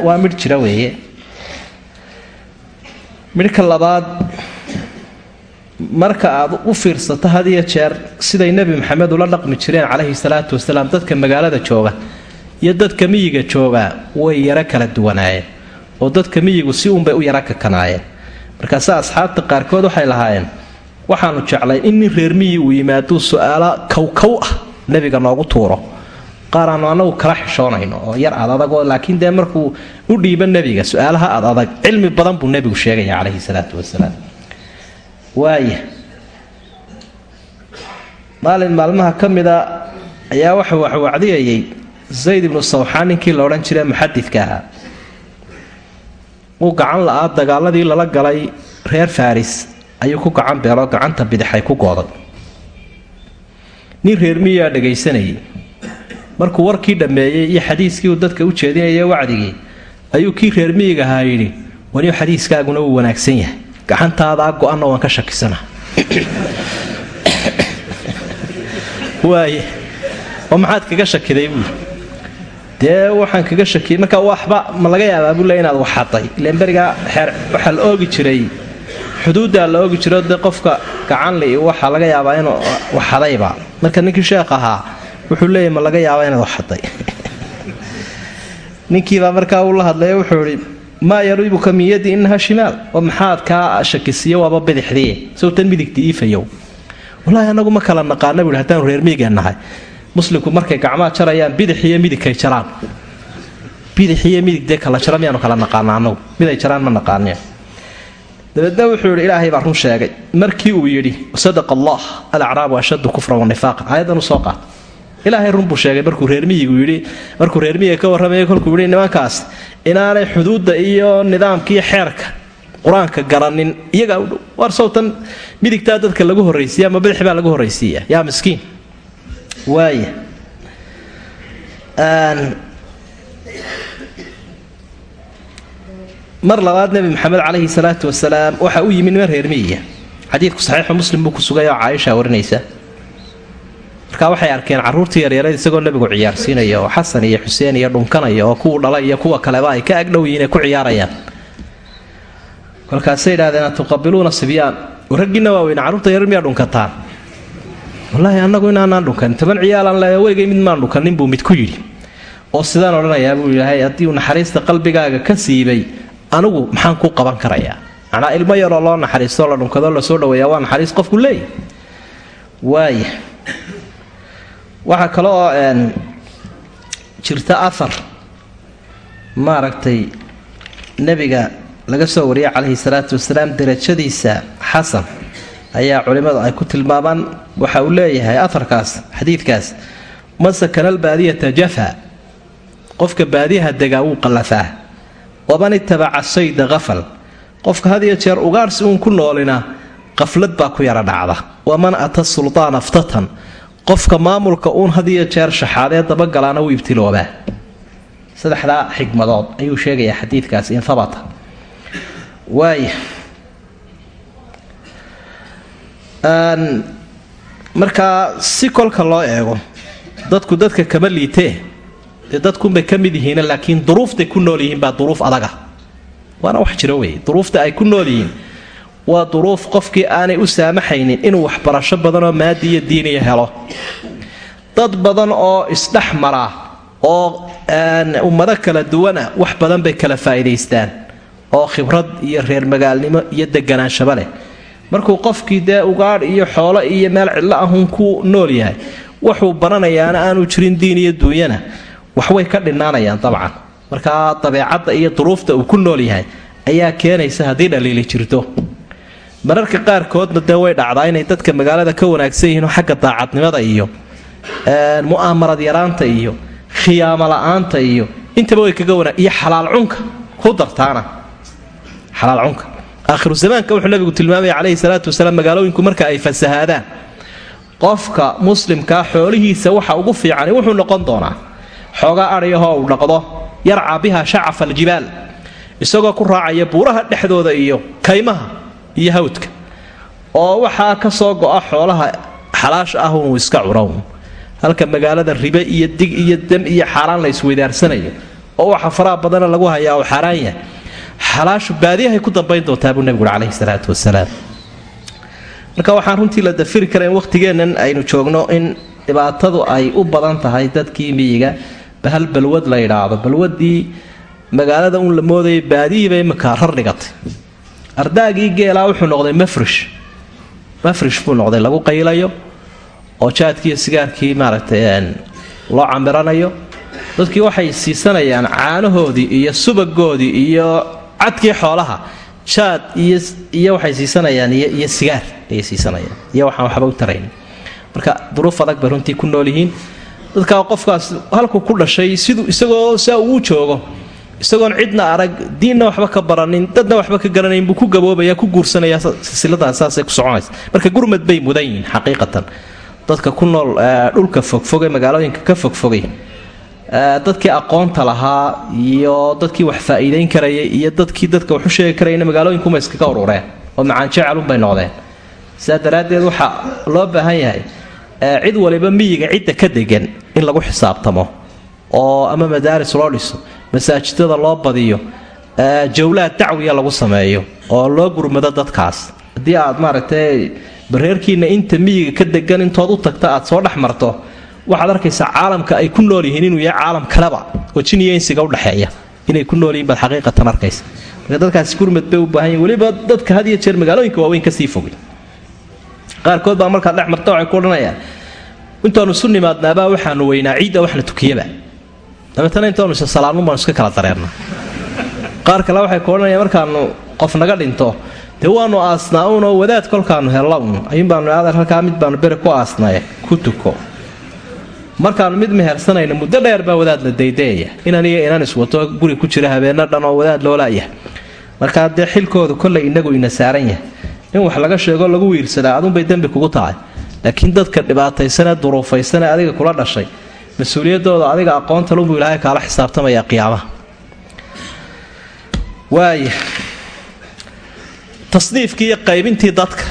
Waa midh jira weeye. Midhka labaad marka aad u fiirsato had iyo jeer siday nebi maxamed ula dhaqmi jireen calayhi salaatu wasalaam dadka magaalada jooga iyo dadka miyiga joogaa way yaro kala duwanaayeen oo dadka miyigu si uunbay u yaro kakanaayeen markaase asxaabta qaarkood waxay lahaayeen waxaanu jeclay in nin reer miyi uu yimaaduu su'aalo kowkow ah nebiga noogu tuuro. Qaar aanu anagu kala xishoonayno oo yar ad adagoo laakiin dee markuu u dhiibo nebiga su'aalaha ad adag cilmi badan buu nebigu sheegaya calayhi salaatu wasalaam waaya maalin maalmaha ka mida ayaa waxa wax wacdiyayay. Zayd ibnu sawxaan ninkii la odhan jire muxadidka ahaa uu gacan la-aa dagaaladii lala galay reer faris ayuu ku gacan beeloo gacanta bidixay ku gooday nin reer miyaa dhagaysanayay markuu warkii dhammeeyey iyo xadiiskii uu dadka u jeedinaya wacdigii ayuu kii reer miyiga ahaa yidhi waniu xadiiskaaguna wuu wanaagsan yahay gacantaadaa go-anna waan ka shakisana. Waaye oo maxaad kaga shakiday buui dee waxaan kaga shakiyey marka waxba ma laga yaabaa buu le inaad waxaday ilaan berigaa xeer waxaa la oogi jiray xuduuddaa la oogi jiro dee qofka gacanli waxaa laga yaabaa inuu waxadayba marka ninkii sheekh ahaa wuxuu leeyahy ma laga yaabaa inaad waxaday ninkiibaa markaa uu la hadlay wuxuu ihi maa yariibuka min yadi inaha shimaal oo maxaad kaa shakisiyo waaba bidixdii sowtan midigtii iifayow wallaahi anagu ma kala naqaana buui haddaanu reer miyiga nahay muslimku markay gacmaha jarayaan bidix iyo midigkay jaraan. Bidix iyo midig dee kala jara miyaanu kala naqaana anagu? Miday jaraan ma naqaaniyo dabeedna wuxuu yidhi ilaahay baa run sheegay. Markii uu yidhi sadaqa allah alacraabu ashaddu kufran wanifaaqan aayadan u soo qaat ilaahay run buu sheegay markuu reermiyigu yidhi markuu reermiyiga ka warramaya kolkuu yidhi nimankaas inaanay xuduudda iyo nidaamka iyo xeerka qur'aanka garanin iyagaa u dhow war sowtan midigtaa dadka lagu horraysiiya ama bidix baa lagu horraysiiya. Yaa miskiin. Waaya mar labaad nebi maxamed calayhi salaatu wasalaam waxa u yimi niman reermiyiga xadiidku saxiixu muslim buu ku sugay oo caaisha warinaysa markaa waxay arkeen carruurtii yaryareed isagoo nebigu ciyaarsiinaya oo xasan iyo xuseen iyo dhunkanaya oo kuwu dhala iyo kuwa kaleba ay ka agdhow ay ku ciyaarayaan. Kolkaasay idhahdeen atuqabiluuna sibyaan raggiina waaweyne carruurta yarar miyaa dhunkataan? Wallaahi annagu inaanaan dhunkanin toban ciyaalaan le weligay mid maan dhunkanin buu mid ku yidhi. Oo sidaan odhanayaa buu ilaahay haddii uu naxariista qalbigaaga ka siibay anigu maxaan ku qaban karayaa? Macnaa ilmo yaroo loo naxariistoo la dhunkadoo la soo dhaweeyaa waa naxariis qofku leeyahy waaya waxaa kale oo jirta afar maaragtay nebiga laga soo wariyay calayhi salaatu wasalaam derajadiisa xasan ayaa culimmadu ay ku tilmaamaan. Waxa uu leeyahay afarkaas xadiidkaas man sakana albaadiyata jafa. Qofka baadiyaha degaa wuu qallafaa. Waman itabaca sayda qafal qofka had iyo jeer ugaarsi uun ku noolina qaflad baa ku yara dhacda. Waman ata suldaana ftatan qofka maamulka uun had iyo jeer shaxaadee dabagalaana wuu ibtiloobaa. Saddexdaa xikmadood ayuu sheegayaa xadiidkaas in habata waaya markaa si kolka loo eego dadku dadka kama liitee. Dee dadkunbay ka mid yihiin laakiin duruuftay ku nool yihiin baa duruuf adaga. Waana wax jiro wey duruufta ay ku nool yihiin waa duruuf qofkii aanay u saamaxaynin inuu waxbarasho badanoo maadi iyo diiniya helo. Dad badan oo isdhex maraa oo ummado kala duwana wax badan bay kala faa'iidaystaan oo khibrad iyo reer magaalnimo iyo deganaanshaba leh. Markuu qofkii dee ugaadh iyo xoolo iyo meel cidlo ahun ku nool yahay wuxuu baranayaana aanu jirin diin iyo duunyana. Waxway ka dhinaanayaan dabcan. Markaa dabeecadda iyo duruufta uu ku nool yahay ayaa keenaysa haddii dhaliili jirto mararka qaarkoodna dee way dhacdaa inay dadka magaalada ka wanaagsan yihiinoo xagga daacadnimada iyo mu'aamarad yaraanta iyo khiyaamo la'aanta iyo intaba way kaga wana iyo xalaal cunka ku dartaana. Xalaal cunka. Aakhiru zamaanka wuxuu nabigu tilmaamaya calayhi salaatu wasalaam magaalooyinku marka ay fasahaadaan. Qofka muslimkaa xoolihiisa waxa ugu fiicani wuxuu noqon doonaa xoogaa adhayahoo uu dhaqdo yarca biha shacafa aljibaal isagoo ku raacaya buuraha dhexdooda iyo kaymaha iyo hawdka. Oo waxaa ka soo go'a xoolaha xalaasha ah uu iska cunown halka magaalada ribe iyo dig iyo dam iyo xaaraan la isweydaarsanayo oo waxa faraha badana lagu hayaa oo xaaraan yahay. Xalaashu baadiyahay ku dambayn doontaa buu nebigu caleyhi salaatu wasalaam marka waxaan runtii la dafiri kara in waqhtigeennan aynu joogno in dhibaatadu ay u badan tahay dadkii miyiga. Bahal balwad la yidhaahdo balwadii magaalada uun la moodayay baadiyiiba imika rar dhigatay ardaagii geelaa wuxuu noqday mafrish mafrish buu noqday lagu qaylayo oo jaadkiiyo sigaarkii maaragtay loo camiranayo dadkii waxay siisanayaan caanahoodii iyo subagoodii iyo cadkii xoolaha. Jaad iyo waxay siisanayaan iyo sigaar ayay siisanayaan. Iyo waxaan waxba u tarayn. Marka duruuf adag bay runtii ku nool yihiin. Dadkaa qofkaas halkuu ku dhashay siduu isagoo saa uu joogo isagoon cidna arag diinna waxba ka baranin dadna waxba ka garanayn buu ku gaboobaya ku guursanaya silsiladaas saasay ku soconaysa. Marka gurmad bay mudan yihiin xaqiiqatan. Dadka ku nool dhulka fogfogee magaalooyinka ka fogfogay dadkii aqoonta lahaa iyo dadkii wax faa'iidayn karayay iyo dadkii dadka waxu sheegi karayna magaalooyinkuma iskaga urureen oo macaanjecalunbay noqdeen. Sidaa daraaddeed waxaa loo baahan yahay cid waliba miyiga cidda ka degan in lagu xisaabtamo oo ama madaaris loo dhiso masaajidada loo badiyo jawlaad dacwiya lagu sameeyo oo loo gurmado dadkaas. Haddii aad maaragtay bareerkiina inta miyiga ka degan intood u tagta aad soo dhex marto waxaad arkaysaa caalamka ay ku nool yihiin inuu yahay caalam kaleba oo jin iyo insiga udhexeeya inay ku nool yihiin baad xaqiiqatan arkaysa marka dadkaasi gurmad bay u baahan yihiin weliba dadka had iyo jeer magaalooyinka waaweyn ka sii fogay. Qaarkood baa markaad dhex marta waxay ku odhanayaan intaanu isu nimaadnaabaa waxaanu weynaa ciidda wax la tukiyaba dabeetana intaanu isa salaanun baanu iska kala dareerna. Qaar kale waxay ku odhanayaan markaanu qof naga dhinto dee waanu aasnaa unoo wadaad kolkaanu hella un ayuun baanu aadar halkaa mid baanu beri ku aasnaye ku tuko. Markaanu mid mehersanayno muddo dheer baa wadaad la daydeeya inan iyo inan iswato guri ku jira habeenno dhan oo wadaad loolaayahay markaa dee xilkoodu kollay inagu ina saaran yahay in wax laga sheego lagu wiirsadaa adunbay dembi kugu tahay. Laakiin dadka dhibaataysanee duruufaysanee adiga kula dhashay mas'uuliyaddooda adiga aqoonta lunbuu ilaahay kaala xisaabtamaya qiyaamaha. Waaya tasniifkii iyo qaybintii dadka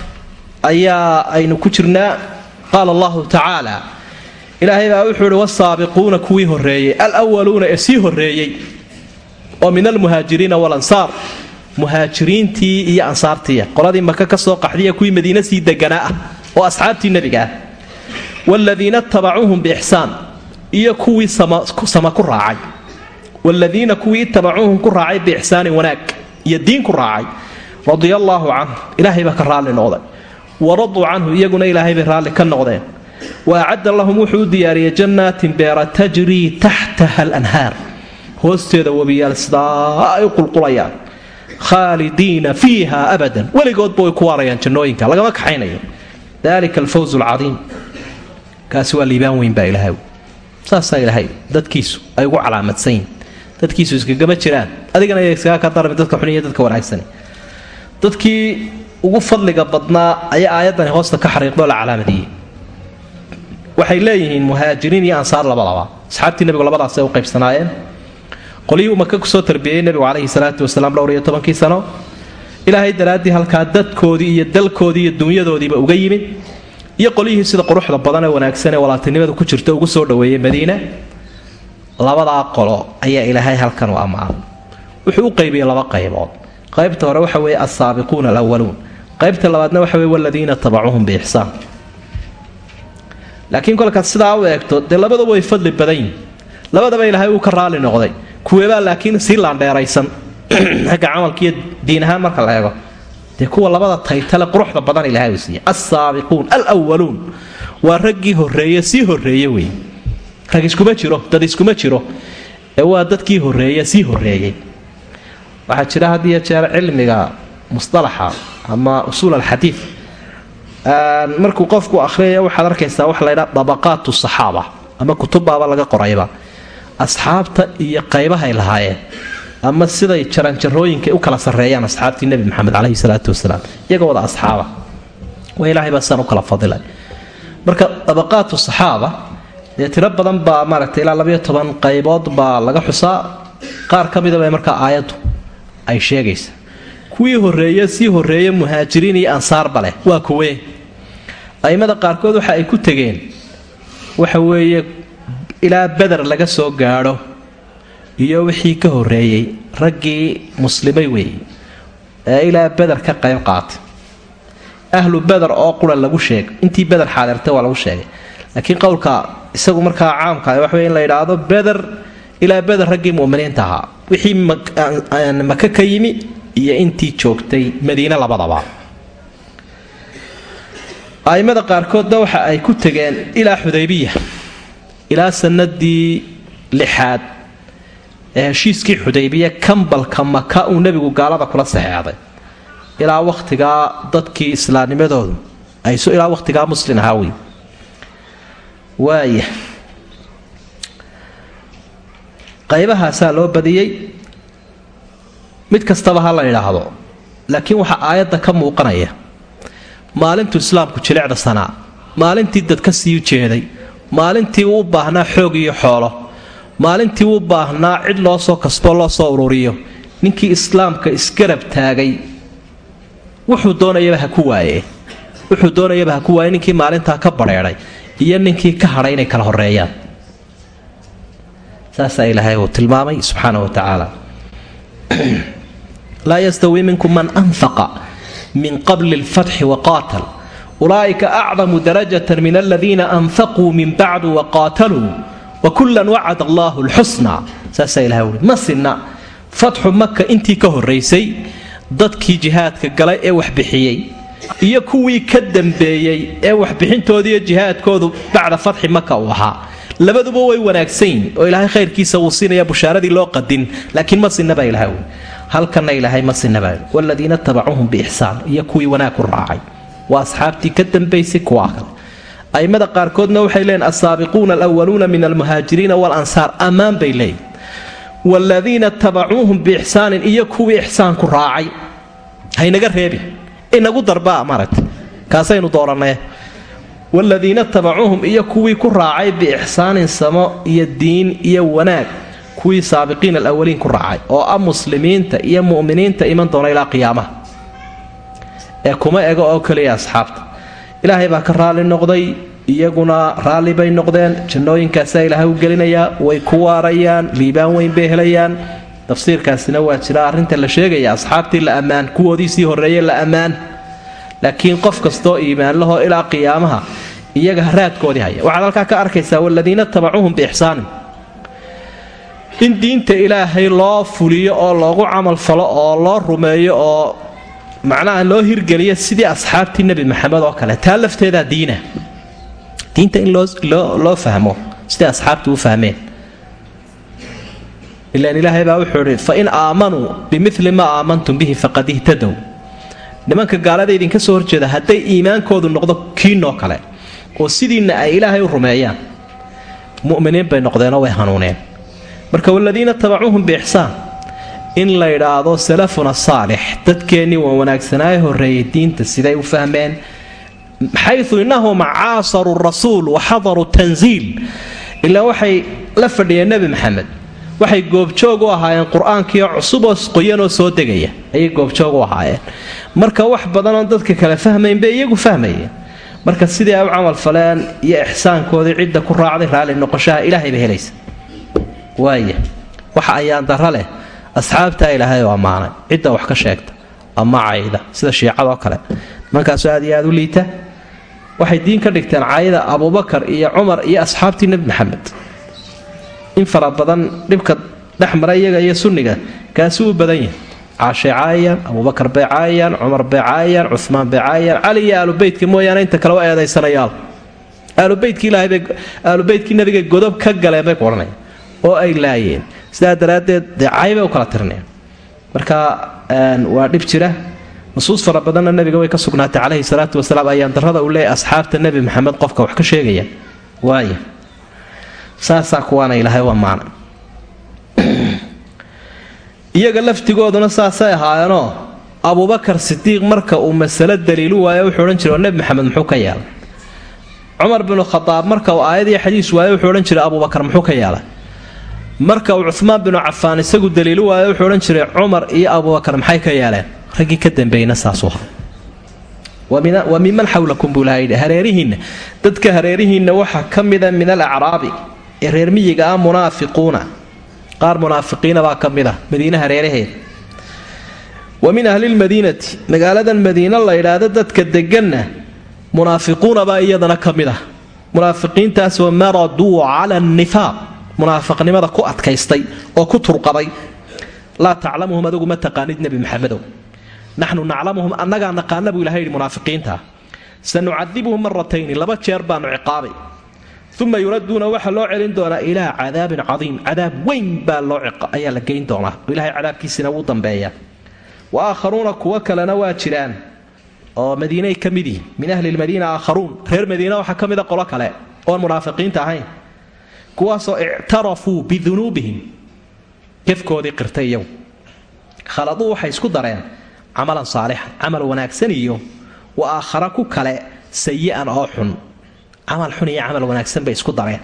ayaa aynu ku jirnaa qaala allahu tacaala ilaahay baa wuxuu ihi wasaabiquuna kuwii horreeyey alwaluuna ee sii horreeyey oo min almuhaajiriina walansaar muhaajiriintii iyo ansaartiiya qoladii maka ka soo qaxdiya kuwii madiina sii deganaa ah oo asxaabtii nebiga ah waaladiina tabacuuhum biixsaan iyo kuwii sama ku raacay. Waaladiina kuwii itabacuuhum ku raacay biixsaanin wanaag iyo diin ku raacay radia allaahu canhu ilaahay baa ka raalli noqday. Waraduu canhu iyaguna ilaahay bay raalli ka noqdeen. Wa acadda lahum wuxuu u diyaariyey jannaatin beera tajrii taxtaha alanhaar hoosteeda webiyaal sidaa ay u qulqulayaan. Khaalidiina fiiha abadan. Weligoodba way ku waarayaan jannooyinka. Lagama kaxaynayo. Dalika alfawz alcadiim kaasi waa liibaan weyn baa ilaahay saasaa ilaahay dadkiisu ay ugu calaamadsan yihiin dadkiisu iskagama jiraan. Adigana iskaga ka darmi dadka xun iyo dadka wanaagsani. Dadkii ugu fadliga badnaa ayaa aayaddani hoosta ka xariiqdoo la calaamadiyey. Waxay leeyihiin muhaajiriin iyo ansaar labadaba asxaabtii nebigu labadaasay u qaybsanaayeen. Qolyihii umaka ku soo tarbiyeyey nebigu calayhi salaatu wasalaam dhowr iyo tobankii sano ilaahay daraaddii halkaa dadkoodii iyo dalkoodii iyo dunyadoodiiba uga yimid iyo qolyihii sida quruxda badan ee wanaagsan ee walaaltinimada ku jirta ugu soo dhaweeyey madiina labadaa qolo ayaa ilaahay halkan u ammaanay wuxuu u qaybiyey laba qaybood. Qaybta hore waxa weeye alsaabiquuna alawaluun qaybta labaadna waxa weye waladiina tabacuuhum biixsaan. Laakiin kolkaad sidaa u eegto dee labadaba way fadli badan yihiin labadaba ilaahay uu ka raali noqday. Kuweebaa laakiin sii laandheeraysan. Xagga camalkiiyo diin ahaan marka la eego dee kuwa labada taytale quruxda badan ilahay uu siiya alsaabiquun alwaluun waa raggii horeeye sii horeeye wey rag iskuma jiro dad iskuma jiro. Ee waa dadkii horeeye sii horeeyey waxaa jira had jeer cilmiga musalaxa ama usuul alxadiid. Markuu qofku ahriyaya waxaad arkaysaa waxa laydhaa dabaqaat saxaaba ama kutubbaaba laga qorayba. Asxaabta iyo qaybahay lahaayeen ama siday jaranjarooyinka u kala sarreeyaan asxaabtii nebi maxamed caleyhi salaatu wasalaam iyagoo wada asxaaba. Waa ilaahay baa sidan u kala fadilay. Marka dabaqaatu saxaaba dee tiro badan baa maaragtay ilaa labayo toban qaybood baa laga xusaa. Qaar ka midaba markaa aayaddu ay sheegaysa kuwii horeeye sii horeeye muhaajiriin iyo ansaarba leh waa kuwee a'immada qaarkood waxa ay ku tegeen waxa weeye ilaa beder laga soo gaadho iyo wixii ka horeeyey raggii muslimay weeye ee ilaa beder ka qayb qaatay. Ahlu beder oo qura lagu sheegay intii beder xaadirtay waa lagu sheegay. Laakiin qowlka isagu markaa caamka waxa wey in la yidhaahdo beder ilaa beder raggii muminiinta ahaa. Wixii maka ka yimi iyo intii joogtay madiine labadaba. A'immada qaarkoodna waxa ay ku tegeen ilaa xudaybiya ilaa sanadii lixaad ee heshiiskii xudaybiya kambalka maka uu nebigu gaalada kula saxeexday. Ilaa wakhtigaa dadkii islaamnimadoodu ayso ilaa wakhtigaa muslin ahaa wey waaya qaybahaasaa loo badiyey mid kastaba ha la idhaahdo laakiin waxaa aayadda ka muuqanaya maalintuu islaamku jilicda sanaa maalintii dad ka sii jeeday maalintii uu u baahnaa xoog iyo xoolo maalintii uu baahnaa cid loo soo kasboo loo soo ururiyo. Ninkii islaamka isgarab taagay wuxuu doonayaba ha ku waaye. Wuxuu doonayaba ha ku waaye ninkii maalintaa ka badheedhay iyo ninkii ka hadhay inay kala horeeyaan saasaa ilaahay uu tilmaamay subxaana wa tacaala laa yastawi minkum man anfaqa min qabli lfatxi waqaatal ulaa'ika acdamu darajatan min aladiina anfaquu min bacdu waqaataluu wakullan wacad allahu lxusna saasaa ilahay ui ma sinna fatxu maka intii ka horaysay dadkii jihaadka galay iyo kuwii ka dambeeyey ee waxbixintoodiiyo jihaadkoodu bacda fatxi maka uu ahaa labaduba way wanaagsanyihin oo ilaahay khayrkiisa wuu siinaya bushaaradii loo qadin laakiin ma sinaba ilaha wy halkanna ilaahay ma sinaba waladiina tabacuuhum biixsaan iyo kuwii wanaag ku raacay waa asxaabtii ka dambaysay kuwaa kale a'immada qaarkoodna waxay leeyiin alsaabiquuna alwaluuna min almuhaajiriina waalansaar ammaan bay leeyihiin waaladiina tabacuuhum biixsaanin iyo kuwii ixsaanku raacay. Haynaga reebin inagu darbaa maaragta kaasaynu doorannee waaladiina tabacuuhum iyo kuwii ku raacay biixsaanin samo iyo diin iyo wanaag. Kuwii saabiqiin alawaliin ku raacay oo ah muslimiinta iyo mu'miniinta iman doona ilaa qiyaamaha. Ee kuma ego oo keliya asxaabta ilaahay baa ka raalli noqday iyaguna raalli bay noqdeen. Jannooyinkaasaa ilaahay u gelinayaa way ku waarayaan liibaan weyn bay helayaan. Tafsiirkaasina waa jira arrinta la sheegaya asxaabtii la ammaan kuwoodiisii horreeye la ammaan. Laakiin qof kastoo iimaanlahoo ilaa qiyaamaha iyaga raadkoodii haya. Waxaad halkaa ka arkaysaa waladiina tabacuuhum biixsaanin in diinta ilaahay loo fuliyo oo loogu camal falo oo loo rumeeyo oo macnaha loo hirgeliyo sidii asxaabtii nebi maxamed oo kale. Taa lafteedaa diina diinta in loo fahmo siday asxaabtu u fahmeen. Ilaan ilaahay baa wuxuu idhi fa in aamanuu bimili maa aamantum bihi faqad ihtadow nimanka gaalada idinka soo horjeeda hadday iimaankoodu noqdo kiinoo kale oo sidiinna ay ilaahay u rumeeyaan mu'miniin bay noqdeenoo way hanuuneen. Marka waladiina tabacuuhum biixsaan in la idhaahdo salafuna saalix. Dadkeennii waa wanaagsanaaye horreeyay diinta siday u fahmeen. Xayu innahum caasaruu rasuul wa xadaruu tansiil ilaa waxay la fadhiyeen nebi maxamed. Waxay goobjoog u ahaayeen qur'aankiio cusuboo qoyanoo soo degaya. Ayay goobjoog u ahaayeen. Marka wax badanoon dadka kale fahmaynbay iyagu fahmayeen. Marka sidii ay u camal faleen iyo ixsaankoodii cidda ku raacday raalli noqoshaha ilaahay bay helaysa waaya waxa ayaan dara leh asxaabtaa ilaahay oo ammaanay cidda wax ka sheegta ama cayda sida shiicadoo kale. Nimankaasu aad iyo aad u liita waxay diin ka dhigteen cayda abubakar iyo cumar iyo asxaabtii nebi maxamed. In fara badan dhibka dhex mara iyaga iyo sunniga kaasi uu badan yahay. Caashay caayayaan abubakar bay caayayaan cumar bay caayayaan cumaan bay caayayaan cali iyo aalubeytka mooyaane inta kale u eedaysanayaal. Aalubeytkii ilaahaybay aalubeytkii nabiga godob ka galeen bay ku odhanayaan. Oo ay laayeen sidaa daraaddeed dee caybay u kala tirinayaan marka waa dhib jira. Nusuus fara badanna nabiga way ka sugnaatay caleyhi salaatu wasalaam ayaan darada uu leeyahy asxaabta nebi maxamed qofka wax ka sheegaya. Waaya saasaa kuwaana ilaahay waa maana iyaga laftigooduna saasay ahaayeenoo abubakar sidiiq marka uu masalo daliilu waayo wuxuu odhan jiray oo nebi maxamed muxuu ka yeelay cumar binu khadaab marka uu aayad xadiis waayo wuxuu odhan jiray abubakar muxuu ka yeelay marka uu cumaan binu cafaan isagu daliilu waayo wuxuu odhan jiray cumar iyo abubakar maxay ka yeeleen? Raggii ka dambeeyna saasuu ha wa miman xawlakum buu ilaha yidhi. Hareerihiinna dadka hareerihiinna waxaa ka min alacraabi ee reer miyiga ah munaafiquuna. Qaar munaafiqiina baa ka mid ah madiine hareeraheeda wa min magaaladan madiine la yidhaahdo dadka deganna munaafiquuna baa iyadana ka mid ah. Munaafiqiintaasoo maraduu cala munaafiqnimada ku adkaystay oo ku turqaday laa taclamuhum adigu ma taqaanid nebi maxamedow. Naxnu naclamuhum annagaa naqaana buu ilaha yidhi munaafiqiinta. Sanucadibuhum maratayni laba jeer baanu ciqaabay uma yuraduuna waxaa loo celin doonaa ilaa cadaabin cadiim. Cadaab weyn baa loo ayaa la geyn doonaa. Ilahay cadaabkiisina wuu dambeeya. Wa aakharuuna kuwo kalena waa jiraan. Oo madiinay ka mid yihiin min ahli lmadiina aakharuun. Reer madiina waxaa ka mida qolo kale. Oon munaafiqiinta ahayn kuwaasoo ictarafuu bidunuubihim. Gefkoodii qirtay iyagu. Khaladuu waxay isku dareen camalan saalixan camal wanaagsan iyo wa aakhara ku kale sayi'an oo xun. Camal xun iyo camal wanaagsan bay isku dareen.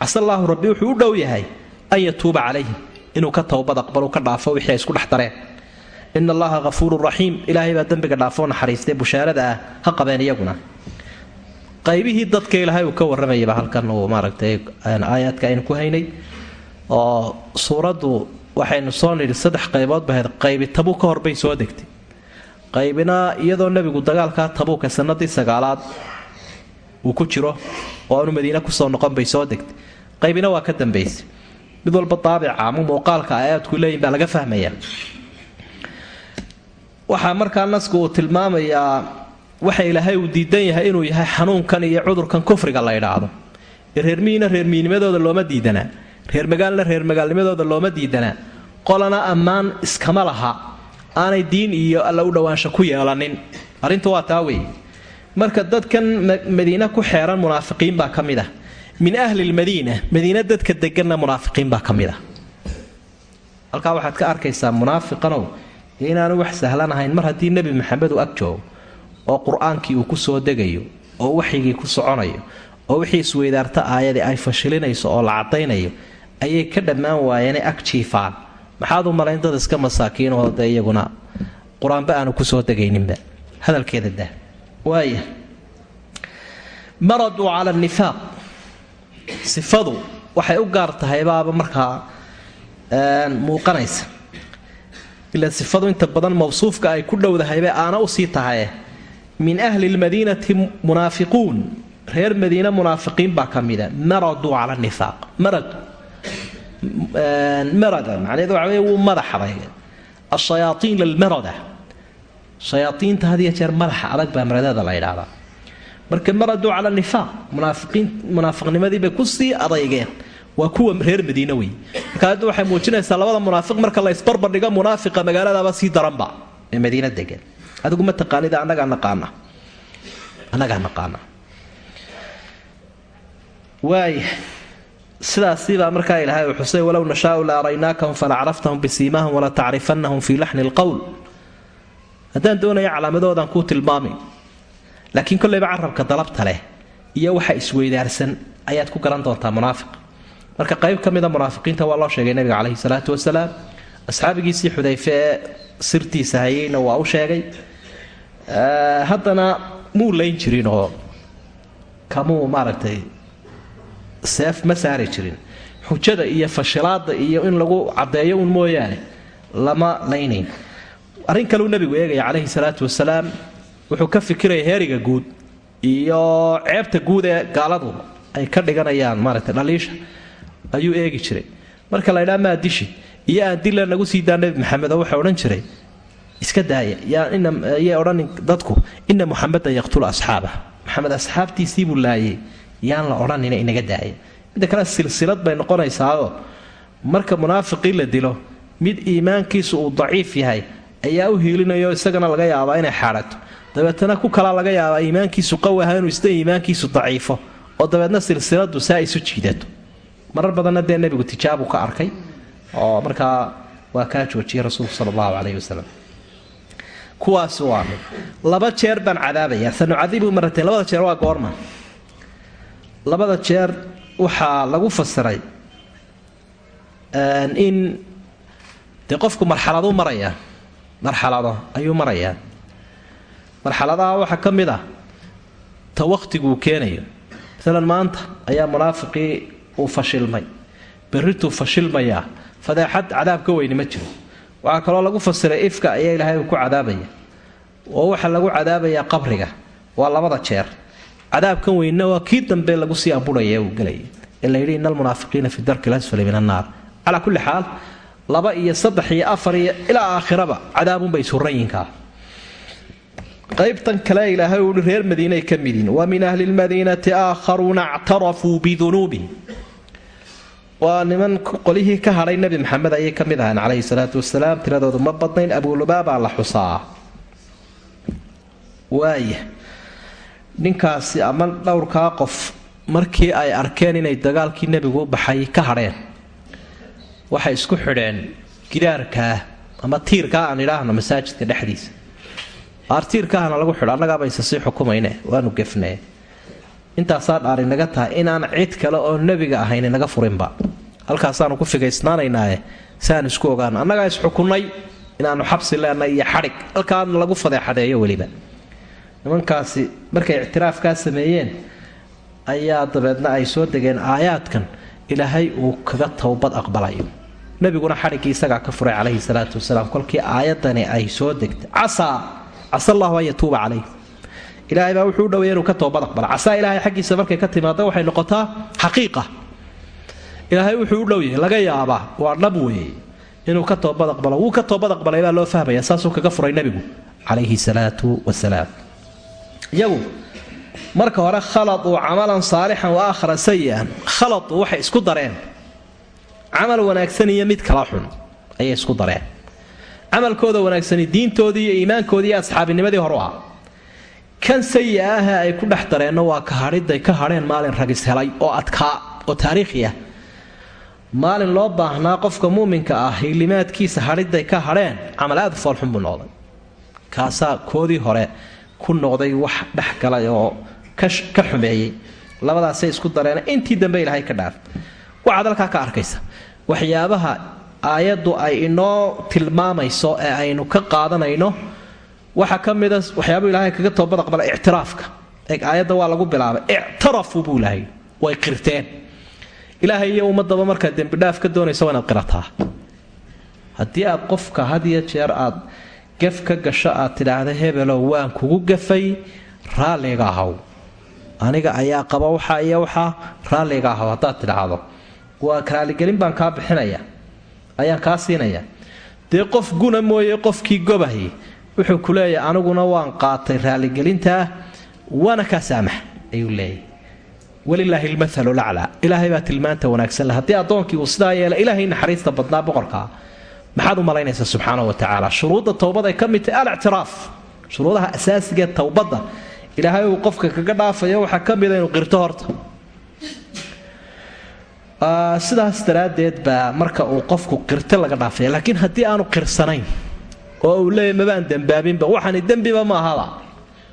Casallaahu rabbi wuxuu u dhow yahay an yatuuba calayhim inuu ka towbad aqbalu ka dhaafo wixii ay isku dhex dareen. Ina allaha hafuurun raxiim ilaahay baa dembiga dhaafoo naxariistay bushaarada ah ha qabeen iyaguna qaybihii dadka ilaahay uu ka warramayaba halkan uu maaragtay aayaadka aynu ku haynay oo suuraddu waxaynu soo nidhi saddex qaybood bahayd qaybi tabu ka horbay soo degtay. Qaybina iyadoo nebigu dagaalkaa tabuuka sanadii sagaalaad uu ku jiro oo aanu madiine ku soo noqon bay soo degtay. Qaybina waa ka dambaysay mid walba daabica ama muuqaalka aayaadku leeyihiin baa laga fahmayaa. Waxaa markaa nasku uu tilmaamayaa waxa ilaahay uu diidan yahay inuu yahay xanuunkan iyo cudurkan kufriga la idhaahdo. Reermihiina reermihinimadooda looma diidanaa reer magaalna reer magaalnimadooda looma diidanaa qolana ammaan iskama laha. Aanay diin iyo alla u dhowaansho ku yeelanin. Arrintu waa taa weeye. Marka dadkan madiine ku xeeran munaafiqiin baa ka mid ah. Min ahli lmadiina madiine dadka deganna munaafiqiin baa ka mid ah. Halkaa waxaad ka arkaysaa munaafiqanow. Inaanu wax sahlan ahayn. Mar haddii nebi maxamed uu ag joogo oo qur'aankii uu ku soo degayo oo waxyigii ku soconayo oo wixii isweydaarta aayadii ay fashilinayso oo la cadaynayo ayay ka dhammaan waayeenay ag jiifaan. Maxaad u malayn dad iska masaakiinoo de iyaguna? Qur'aanba aanu ku soo degayninba. Hadalkeeda dah waaya maraduu cala nifaaq. Sifadu waxay u gaar tahay baaba markaa muuqanaysa. Ilaa sifadu inta badan mawsuufka ay ku dhowdahayba aana u sii tahaye min ahli lmadiinati munaafiquun. Reer madiine munaafiqiin baa ka mida. Maraduu cala nifaaq. Marad marada macnaheedu waxa wey wuu madaxday. Ashayaaiin lilmarada shayaaiinta had jeer madaxa adag baa maradada la ydhaahdaa marka maraduu cala nifaaq. Munaafiqiin munaafiqnimadiibay ku sii adaygeen waa kuwa reer madiine wey marka hadda waxay muujinaysaa labada munaafiq marka la isbarbardhigo munaafiqa magaaladaba sii daranba ee madiina degan adigu ma taqaanida annagaa naqaana. Annagaa naqaana. Waaya sidaasibaa markaa ilaahay uu xusay walow nashaau la araynaakahum fala caraftahum bisiimaahum wala tacrifanahum fii laxni lqowl haddaan doonaya calaamadoodan kuu tilmaami. Laakiin kollayba carabka dalabta leh iyo waxa isweydaarsan ayaad ku garan doontaa munaafiq. Marka qayb ka mida munaafiqiinta waa loo sheegay nabiga caleyhi salaatu wasalaam. Asxaabigiisii xudayfe ee sirtiisa hayeyna waa u sheegay haddana muu layn jirin oo kamuu maaragtay seef ma saari jirin. Xujada iyo fashilaada iyo in lagu caddeeyo un mooyaane lama laynayn. Arrin kaleu nebigu eegaya calayhi salaatu wasalaam wuxuu ka fikiraya heeriga guud iyo ceebta guud ee gaaladu ay ka dhiganayaan maaragtay dhaliisha. Ayuu eegi jiray. Marka la ydhaa maa dishi? Iyo aan dilla nagu sii daa nebi maxamed oo waxa odhan jiray iska daaya yay odhanin dadku ina muxamedan yaqtulu asxaabah maxamed asxaabtiisii buu laayay. Yaan la odhanina inaga daaya midda kale silsilad bay noqonaysaao marka munaafiqii la dilo mid iimaankiisu uu daciif yahay ayaa u hiilinayo isagana laga yaabaa inay xaadhato dabeetana ku kalaa laga yaabaa iimaankiisu qawi aha inuu isna iimaankiisu daciifo. Oo dabeedna silsiladu saa isu jiidato. Marar badanna dee nebigu tijaabu ka arkay. Oo markaa waa kaa joojiyay rasuulku sala allahu caleyhi wasalam kuwaasi waa mid laba jeer baan cadaabayaa sanucadibu marateen labada jeer waa goorma. Labada jeer waxaa lagu fasiray in dee qofku marxaladuu marayaa marxalado ayuu marayaa. Marxaladaha waxaa ka mid ah ta wakhtiguu keenayo. Maalan maanta ayaa munaafiqii uu fashilmay berrituu fashilmayaa fadeexad cadaab ka weyni ma jiro waxaa kaloo lagu fasiray ifka ayaa ilaahay ku cadaabaya. Oo waxaa lagu cadaabayaa qabriga. Waa labada jeer. Cadaabkan weynna waa kii dambe lagu sii amburaya uu gelaya ee la ina almunaafiqiina fi darki lasfali min annaar calaa kulli xaal laba iyo saddex iyo afar iyo ilaa aakhiraba cadaabunbay surayinkaa qaybtan kale ilaahay uui reer madiinay ka midiin wa min ahli lmadiinati aakharuuna actarafuu bidunuubihim waa niman qolihii ka hadhay nebi maxamed ayay ka mid ahaan calayhi salaatu wasalaam tiradoodu ma badnayn abulubaabaa la xusaa. Waaya ninkaasi ama dhowrkaa qof markii ay arkeen inay dagaalkii nebigu u baxay ka hadheen waxay isku xidheen gidaarkaa ama tiirkaa aan idhaahno masaajidka dhexdiisa. Aartiirkaahana lagu xidho annagaabayse sii xukumayne waanu gefnee intaasaa dhaari naga tahay inaan cid kale oo nebiga ahayn naga furinba. Halkaasaanu ku figaysnaanaynaaye saaan isku ogaano annagaa isxukunnay inaannu xabsi leenay iyo xadhig. Halkaana lagu fadeexadeeyo weliba. Nimankaasi markay ictiraafkaa sameeyeen ayaa dabeedna ay soo degeen aayaadkan ilaahay uu kaga towbad aqbalayo. Nebiguna xadhiggii isagaa ka furay calayhi salaatu wasalaam kolkii aayadani ay soo degtay. Casaa casa allahu an yatuuba calayh ilaahay baa wuxuu u dhawaya inuu ka toobad aqbala casaa ilaahay xaggiisa markay ka timaado waxay noqotaa xaqiiqa. Ilaahay wuxuu u dhow yahay laga yaabaa waa dhab weeye inuu ka toobad aqbalo wuu ka toobad aqbalay baa loo fahmaya saasuu kaga furay nebigu calayhi salaatu wasalaam. Iyagu marka hore khaladuu camalan saalixan wa sayi'an khaladuu waxay isku dareen. Camal wanaagsan iyo mid kala xun ayay isku dareen. Camalkooda wanaagsani diintoodii iyo iimaankoodii iyo asxaabinimadii horu ah kan sayi aha ay ku dhex dareenno waa ka hadhiday ka hadheen maalin ragis helay oo adkaa oo taariikhi ah maalin loo baahnaa qofka muuminka ah hilimaadkiisa hadhiday ka hadheen camal aad foolxun buu noqday. Kaasaa koodii hore ku noqday wax dhex galay oo ka xumeeyey. Labadaasay isku dareen intii dambe ilaahay ka dhaaf. Waxaad halkaa ka arkaysa. Waxyaabaha aayaddu ay inoo tilmaamayso ee aynu ka qaadanayno waxaa ka mida waxyaabuu ilaahay kaga toobad aqbala ictiraafka. Aayadda waa lagu bilaabay. Ictarafuu buu ilaahay way qirteen. Ilaahay iyo ummadaba markaad dembidhaaf ka doonaysa waa inaad qirataa. Haddii aad qofka had iyo jeer aad gaf ka gasho aad tidhaahda hebelow waan kugu gafay raalliga ahaw aniga ayaa qaba waxa iyo waxaa raalliga ahaw haddaad tidhaahdo. Waa raaligelin baan kaa bixinaya ayaan kaa siinaya dee qof guna mooye qofkii gobahay wuxuu ku leeyahay aniguna waan qaatay raaligelintaa waana kaa saamax ayuu leeyahy walilaahi lmathalu laclaa ilaahay baa tilmaanta wanaagsan leh haddii addoonkii uu sidaa yeela ilaahay naxariista badnaa boqorkaa. Maxaad u malaynaysaa subxaana wa tacaala. Shuruudda towbad ay ka mid tahay alictiraaf. Shuruudaha asaasigae towbadda ilaahay uu qofka kaga dhaafayo waxaa ka mida inuu qirto horta. Sidaas daraaddeed baa marka uu qofku qirto laga dhaafaya. Laakiin haddii aanu qirsanayn oo uu leeyahy mabaan dembaabinba waxani dembiba maahaba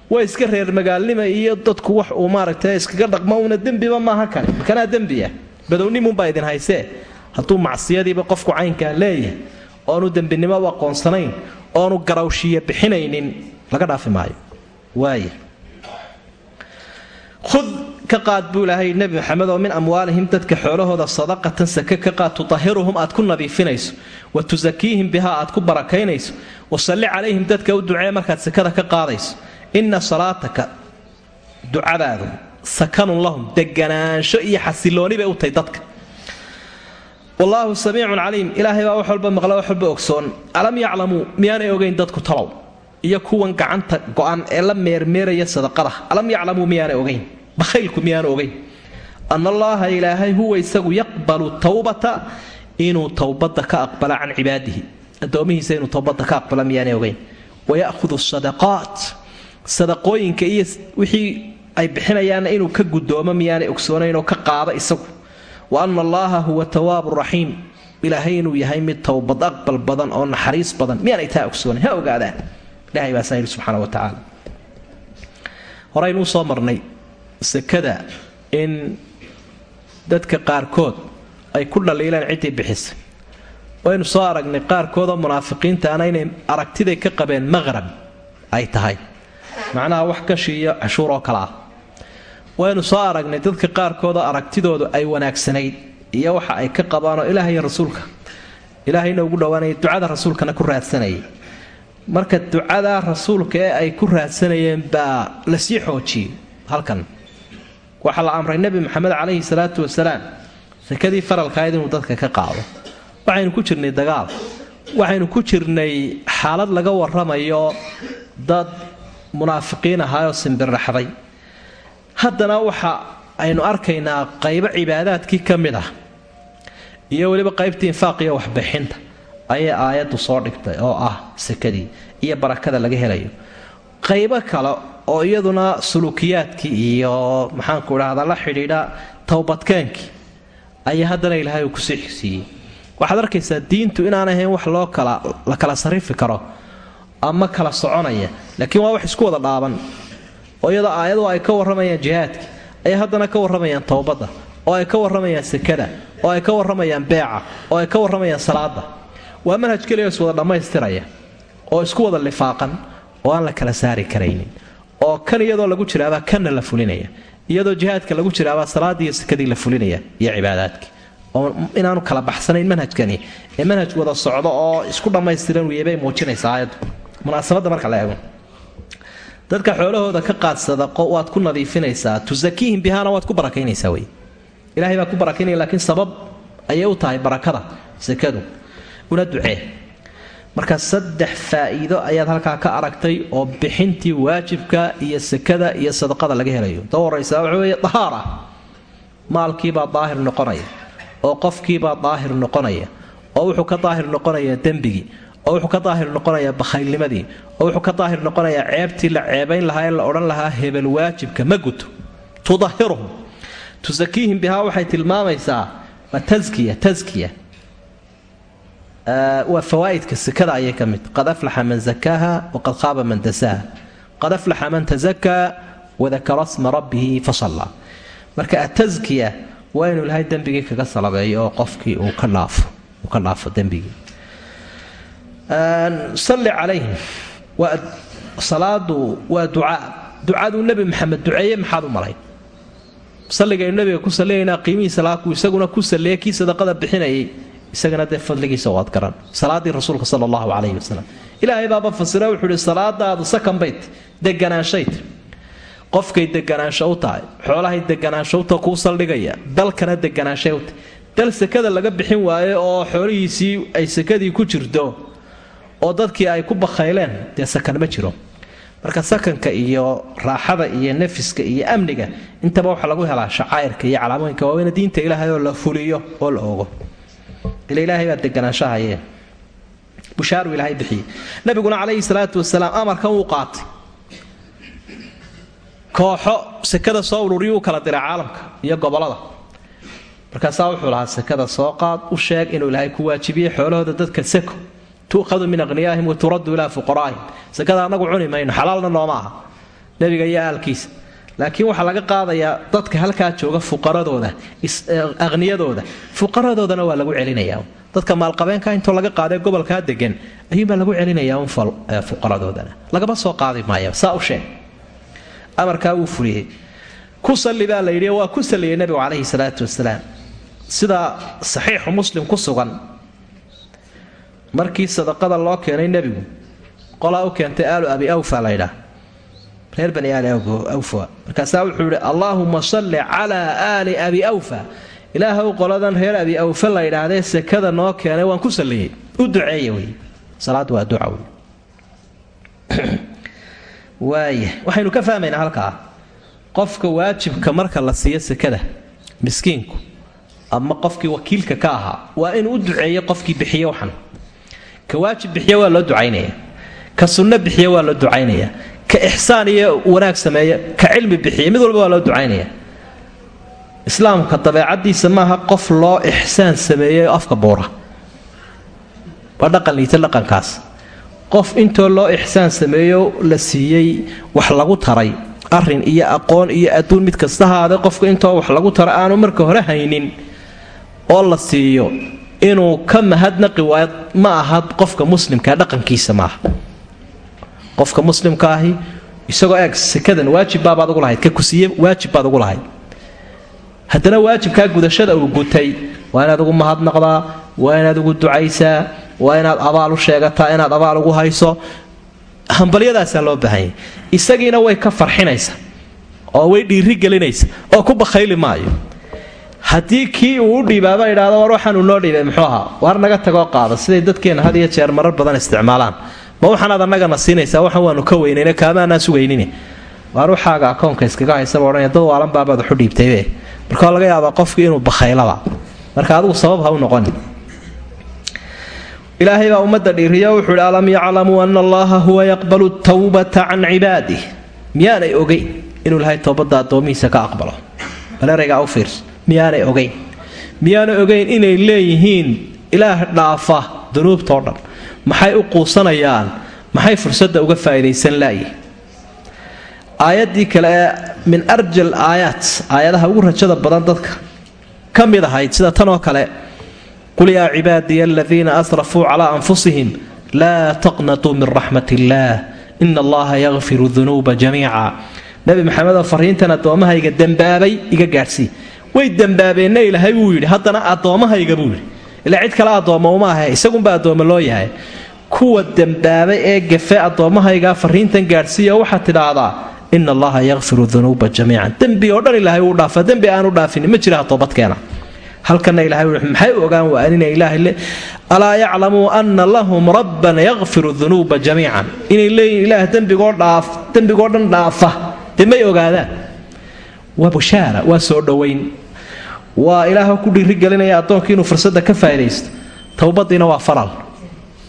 waa iska reer magaalnima iyo dadku wax uu maaragta iskaga dhaqmo una dembiba maaha kale. Makanaa dembiya? Badownimunbaa idin haysee hadduu macsiyadiiba qofku caynkaa leeyahay oonu dembinimo u aqoonsanayn oonu garawshiya bixinaynin laga dhaafi maayo. Waaya ka qaad buu ilaahay nebi maxamed oo min amwaalihim dadka xoolahooda sadaqatan sake ka qaad tutahiruhum aad ku nadiifinayso wa tusakiihim bihaa aad ku barakaynayso wa salli calayhim dadka u ducee markaad sakada ka qaadayso. Inna salaataka ducadaadu sakanun lahum deganaansho iyo xasilooni bay u tahay dadka. Wallaahu samiicun caliim. Ilaahay baa wax walba maqla wax walba ogsoon. Alam yaclamuu miyaanay ogeyn dadku talow? Iyo kuwan gacanta go-an ee la meermeeraya sadaqada. Alam yaclamuu miyaanay ogeyn bakhaylku miyaanu ogeyn ana allaaha ilaahay huwa isagu yaqbalu tawbata inuu towbada ka aqbala can cibaadihi. Addoomihiisa inuu towbada ka aqbala miyaanay ogeyn. Wayahudu sadaqaat. Sadaqooyinka iyo wixii ay bixinayaanna inuu ka gudoomo miyaanay ogsoonaynoo ka qaada isagu. Wa ana allaaha huwa tawaabu raxiim ilaahay inuu yahay mid towbad aqbal badan oo naxariis badan. Miyaanay taa ogsoonayn. Ha ogaadaan. Ilahay baa saa yidhi subxaana wa tacaala horeynuu soo marnay sakada in dadka qaarkood ay ku dhaliileen ciddii bixisay waynu soo aragnay qaarkoodoo munaafiqiintaana inay aragtiday ka qabeen maqrab ay tahay. Macnaha wax gashi iyo cashuur oo kale ah. Waynu soo aragnay dadka qaarkoodoo aragtidoodu ay wanaagsanayd iyo waxa ay ka qabaanoo ilaah iyo rasuulka. Ilaahayna ugu dhowaanaya ducada rasuulkana ku raadsanayay. Marka ducada rasuulka ee ay ku raadsanayeen baa la sii xoojiyey halkan waxaa la amray nebi maxamed calayhi salaatu wasalaam sakadii faralkaayd inuu dadka ka qaado. Waxaynu ku jirnay dagaal. Waxaynu ku jirnay xaalad laga waramayo dad munaafiqiin ahaayoo simbirraxday haddana waxa aynu arkaynaa qaybo cibaadaadkii ka mid ah iyo weliba qaybtii infaaqiyo waxbixinta ayay aayaddu soo dhigtay oo ah sakadii iyo barakada laga helayo. Qaybo kale oo iyaduna suluukiyaadkii iyo maxaanku idhahda la xidhiidha towbadkeenkii ayaa haddana ilaahay uu ku sii xigsiiyey. Waxaad arkaysaa diintu inaan ahayn wax loo kala la kala sarifi karo ama kala soconaya laakiin waa wax isku wada dhaaban. Oo iyadoo aayadu ay ka warramayaan jihaadka ayay haddana ka warramayaan towbadda oo ay ka warramayaan sakada oo ay ka warramayaan beeca oo ay ka warramayaan salaada waa manhaj keliya iswada dhammaystiraya oo isku wada lifaaqan oo aan la kala saari karaynin oo kan iyadoo lagu jiraabaa kanna la fulinaya. Iyadoo jihaadka lagu jiraabaa salaadii iyo sakadii la fulinaya iyo cibaadaadkii oo inaanu kala baxsanayn manhajkani. Ee manhaj wada socdo oo isku dhammaystiran weeyabay muujinaysaa aayaddu munaasabadda marka la eego. Dadka xoolahooda ka qaad sadaqo waad ku nadiifinaysaa. Tusakiihim bihaana waad ku barakaynaysaa wey. Ilahay baa ku barakaynaya laakiin sabab ayay u tahay barakada sakadu. Una ducee marka saddex faa'iido ayaad halkaa ka aragtay oo bixintii waajibka iyo sakada iyo sadaqada laga helayo. Ta horaysa waxa weeye dahaara. Maalkiibaa daahir noqonaya oo qofkiibaa daahir noqonaya oo wuxuu ka daahir noqonayaa dembigii oo wuxuu ka daahir noqonayaa bakhaylnimadii oo wuxuu ka daahir noqonayaa ceebtii la ceebayn lahaa ee la odhan lahaa hebel waajibka ma guto. Tudahiruhum tusakiihim bihaa waxay tilmaamaysaa waa taskiya taskiya waa fawaaidka sekada ayay ka mid qad aflaxa man zakaaha waqad khaaba man dasaaha qad aflaxa man tazakaa wadakara sma rabbihi fasallaa marka ataskiya waa inuu ilahay dembigii kaga salabeeyo oo qofkii uu ka dhaafo dembigii salli calayhim salaadu waa ducaa ducaduu nebi maxamed duceeye maxaad u malay salligaynu nabiga ku salliyaynaa qiimihiisa laakuu isaguna ku salleeya kii sadaqada bixinayay isagana dee fadligiisa waad garan. Salaadii rasuulka sala allahu calayhi wasalam ilaahay baaba fasira wuxuu ihi salaadaadu sakan bayt deganaanshayd qofkay deganaansho u tahay xoolahay deganaansho uta kuu saldhigaya dalkana deganaanshay u tahay. Dal sakada laga bixin waayo oo xoolihiisii ay sakadii ku jirto oo dadkii ay ku bakhayleen dee sakan ma jiro. Marka sakanka iyo raaxada iyo nafiska iyo amniga intaba waxaa lagu helaa shacaa'irka iyo calaamooyinka waaweyna diinta ilaahay oo la fuliyo oo la ogo ila ilaahay baa deganaanshahaye. Bushaaru ilaahay bixiyey. Nabiguna calayhi salaatu wasalaam amarkan wuu qaatay. Kooxo sekada soo ururiyuu kala diray caalamka iyo gobollada. Markaasaa wuxuu lahaa sekada soo qaad u sheeg inuu ilaahay ku waajibiyey xoolahooda dadka seko. Tuukhadu min aqhniyaahim wa turaddu ilaa fuqaraa'ihim sekada annagu cuni mayno xalaalna nooma aha. Nebiga iyo aalkiisa laakiin waxaa laga qaadayaa dadka halkaa jooga fuqaradooda aqhniyadooda fuqaradoodana waa lagu celinayaa dadka maalqabeenka intoo laga qaadee gobolkaa degan ayuunbaa lagu celinayaa un fuqaradoodana. Lagama soo qaadi maayo saa u sheeg. Amarkaa wuu fuliyey. Ku salli baa la yidhi waa ku salliyey nebigu calayhi salaatu wasalaam. Sida saxiixu muslim ku sugan. Markii sadaqada loo keenay nebigu qolaa u keentay aalu abi awfa la ydhaa reer bani aali awfa. Markaasaa wuxuu yidhi allaahuma salli calaa aali abi awfa. Ilaahow qoladan reer abi awfa la ydhaahdee sekada noo keenay waan ku salliyey. U duceeya wey. Salaad waa duca wey. Waaya waxaynu ka fahmaynaa halkaa. Qofka waajibka marka la siiyo sekada miskiinku ama qofkii wakiilka ka ahaa waa inuu u duceeyo qofkii bixiye waxan. Ka waajib bixiya waa loo ducaynaya. Ka sunno bixiya waa loo ducaynaya ka ixsaan iyo wanaag sameeya ka cilmi bixiya mid walba waa loo ducaynaya. Islaamka dabeecadiisa maaha qof loo ixsaan sameeyey afka buura. Waa dhaqan liita dhaqankaas. Qof intoo loo ixsaan sameeyo la siiyey wax lagu taray arrin iyo aqoon iyo adduun mid kasta haade qofka intoo wax lagu tara aanu marka hore haynin oo la siiyo inuu ka mahadnaqi waayo ma aha qofka muslimkaa dhaqankiisa maaha qofka muslimkaahi isagoo eeg sekadan waajibbaabaad ugu lahayd ka kusiiye waajibbaad ugu lahayd. Haddana waajibkaa gudashada uu gutay waa inaad ugu mahadnaqdaa waa inaad ugu ducaysaa waa inaad abaal u sheegataa inaad abaal ugu hayso. Hambalyadaasaa loo baahanyay isagiina way ka farxinaysa oo way dhiiri gelinaysa oo ku bakhayli maayo. Haddii kii uu u dhiibaaba idhaado war waxaanuu noo dhiibay muxuu ahaa? Waar naga tagoo qaada siday dadkeenna had iyo jeer marar badan isticmaalaan ma waxaanaad annagana siinaysaa waxan waanu ka weynayne kaamaanaan sugaynin waar waxaaga akoonka iskaga haysaba odhanaya dad waalan baabaad waxu dhiibtaybe markaa laga yaabaa qofkii inuu bakhaylaba marka adigu sabab ha u noqoni ilaahay baa ummadda dhiiriyo wuxuu hi alam yaclamuu ana allaha huwa yaqbalu tawbata can cibaadih miyaanay ogeyn inuu ilahay towbadda addoomihiisa ka aqbalo. Bal eraygaa u fiirsa miyaanay ogeyn. Miyaanay ogeyn inay leeyihiin ilaah dhaafa dunuubtao dhan. Maxay u quusanayaan? Maxay fursadda uga faa'iidaysan laayihin aayaddii kale ee min arjal aayaat aayadaha ugu rajada badan dadka ka mid ahayd sida tan oo kale qul yaa cibaadiya aladiina asrafuu calaa anfusihim laa taqnatuu min raxmat illaah ina allaha yakfiru dunuuba jamiica. Nebi maxamedoo fariintan addoommahayga dembaabay iga gaadhsii way dembaabeenna ilaahay wuu yidhi. Haddana addoommahayga buu yidhi ilaa cid kale addoommo uma ahe isagunba addoommo loo yahay. Kuwa dembaabay ee gafe addoommahaygaa fariintan gaadhsiiya waxaad tidhaahdaa ina allaha yakfiru dunuuba jamiican. Dembi oo dhan ilaahay wuu dhaafa dembi aanu dhaafin ma jira toobadkeena halkana ilahay wuxuu maxay u ogaan waa inay ilaahay le alaa yaclamuu ana lahum rabban yakfiru dunuuba jamiican. Inay leeyihiin ilaah dembigoo dhaaf dembigoo dhan dhaafa. Dee ogaadaan? Waa bushaara waa soo dhowayn waa ilaah ku dhiirigelinaya addoonkii inuu fursadda ka faa'idaysto towbadiina waa faral.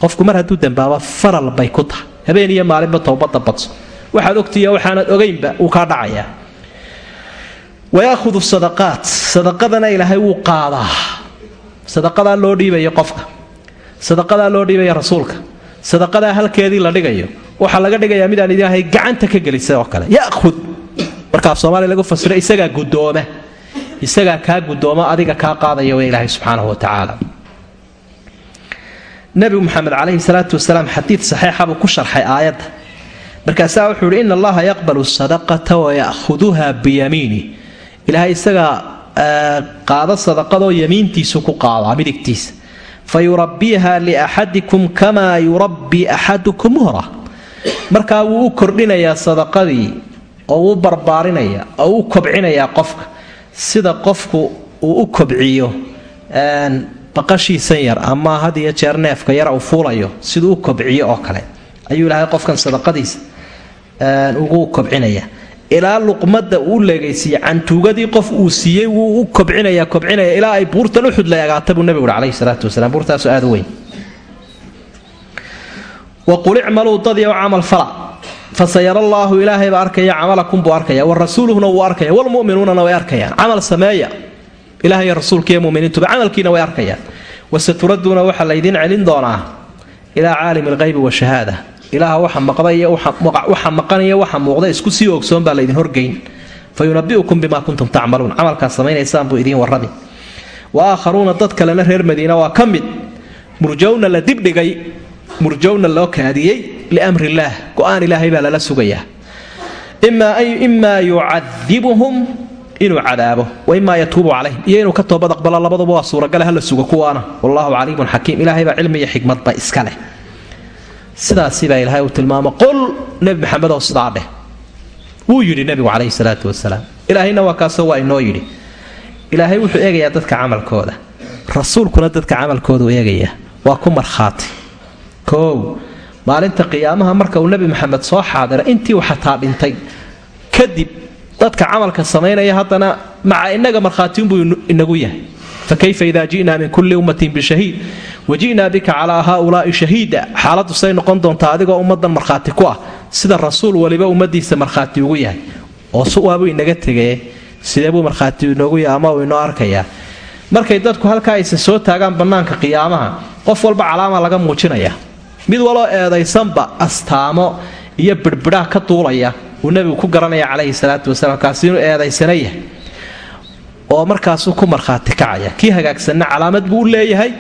Qofku mar hadduu dembaaba faral bay ku tahay. Habeen iyo maalinba towbadda badso. Waxaad ogtiiya waxaanad ogaynba wuu kaa dhacayaa. Wayaahudu sadaqaat. Sadaqadana ilaahay wuu qaadaa. Sadaqadaa loo dhiibayo qofka. Sadaqadaa loo dhiibaya rasuulka. Sadaqadaa halkeedii la dhigayo. Waxaa laga dhigayaa midaan ilaahay gacanta ka gelisay oo kale. Yahud markaa soomaaliya lagu fasiro isagaa gudooma isagaa kaa gudooma adiga kaa qaadaya w ilaahay subxaanahu watacaala nabigu maxamed calayhi salaatu wasalaam xadiid saxiixa buu ku sharxay aayadda. Markaasaa wuxuu ihi ina allaha yaqbalu sadaqata waya'huduha biyamiini. Ilaahay isagaa qaado sadaqadoo yamiintiisu ku qaadaa midigtiisa. Fa yurabbiiha liaxadikum kamaa yurabbii axadukum hora markaa wuu u kordhinayaa sadaqadii oo uu barbaarinaya oo u kobcinayaa qofka sida qofku uu u kobciyo baqashiisan yar ama had iyo jeer neefka yar uu fuulayo siduu u kobciyo oo kale. Ayuu ilaahay qofkan sadaqadiisa ugu kobcinaya. Ilaa luqmada uu leegaysiiye cantuugadii qof uu siiyey wuu u kobcinaya kobcinaya ilaa ay buurtan uxud la egaata buu nebigu uhi calayhi salaatu wasalaam. Buurtaasu aad u weyn. Waqul icmaluu dadyow camal fala fasayara allaahu ilaahay baa arkaya camalakum buu arkaya wa rasuuluhuna wuu arkaya walmu'minuunana way arkayaan. Camal sameeya ilaah iyo rasuulkiiyo muminiintuba camalkiina way arkayaan. Wasaturaduuna waxaa laydiin celin doonaa ilaa caalimi alqaybi washahaada ilaaha waxa maqda iyo waxa maqan iyo waxa muuqda isku sii ogsoon baa laydin horgeyn. Fa yunabiukum kuntum tacmaluun. Camalkaas samaynaysaan buu idiin warrami. Wa aakharuuna dad kalena reer madiina waa ka mid. La dibdhigay murjowna loo kaadiyey liamri illaah go'aan ilaahay baa lala sugayaa. Imaa yucadibuhum inuu cadaabo wa imaa yatuubu calayhim iyo inuu ka toobad aqbalo labaduba waa suuragale hala suga kuwaana. Wallaahu caliimun xakiim ilaahay baa cilmi iyo xikmadba iska leh. Sidaasibaa ilaahay uu tilmaamo qol nebi maxamedow sidaa dheh. Wuu yidhi nebigu calayhi salaatu wasalaam. Ilaahayna waa kaasoo waa inoo yidhi. Ilaahay wuxuu eegayaa dadka camalkooda. Rasuulkuna dadka camalkoodu eegayaa. Waa ku markhaati. Koow maalinta qiyaamaha marka uu nebi maxamed soo xaadira intii uu xataa dhintay. Kadib dadka camalka samaynaya haddana maca inaga markhaatiunbuu inagu yahay. Fakayfa ida ji'naa min kulli ummatin bishahiid waji'naa bika calaa haaulaai shahiida? Xaaladdu say noqon doontaa adigoo ummadan markhaati ku ah. Sida rasuul waliba ummadiisa markhaati ugu yahay. Oo waabuu inaga tegee sidee buu markhaati inoogu yahay ama uu inoo arkayaa? Markay dadku halkaa aysan soo taagaan bannaanka qiyaamaha qof walba calaama laga muujinaya mid waloo eedaysanba astaamo iyo birbidhaha ka duulaya uu nebigu ku garanaya calayhi salaatu wasalaam kaasi inuu oo markaasuu ku markhaati kacaya. Kii hagaagsanna calaamad buu u leeyahay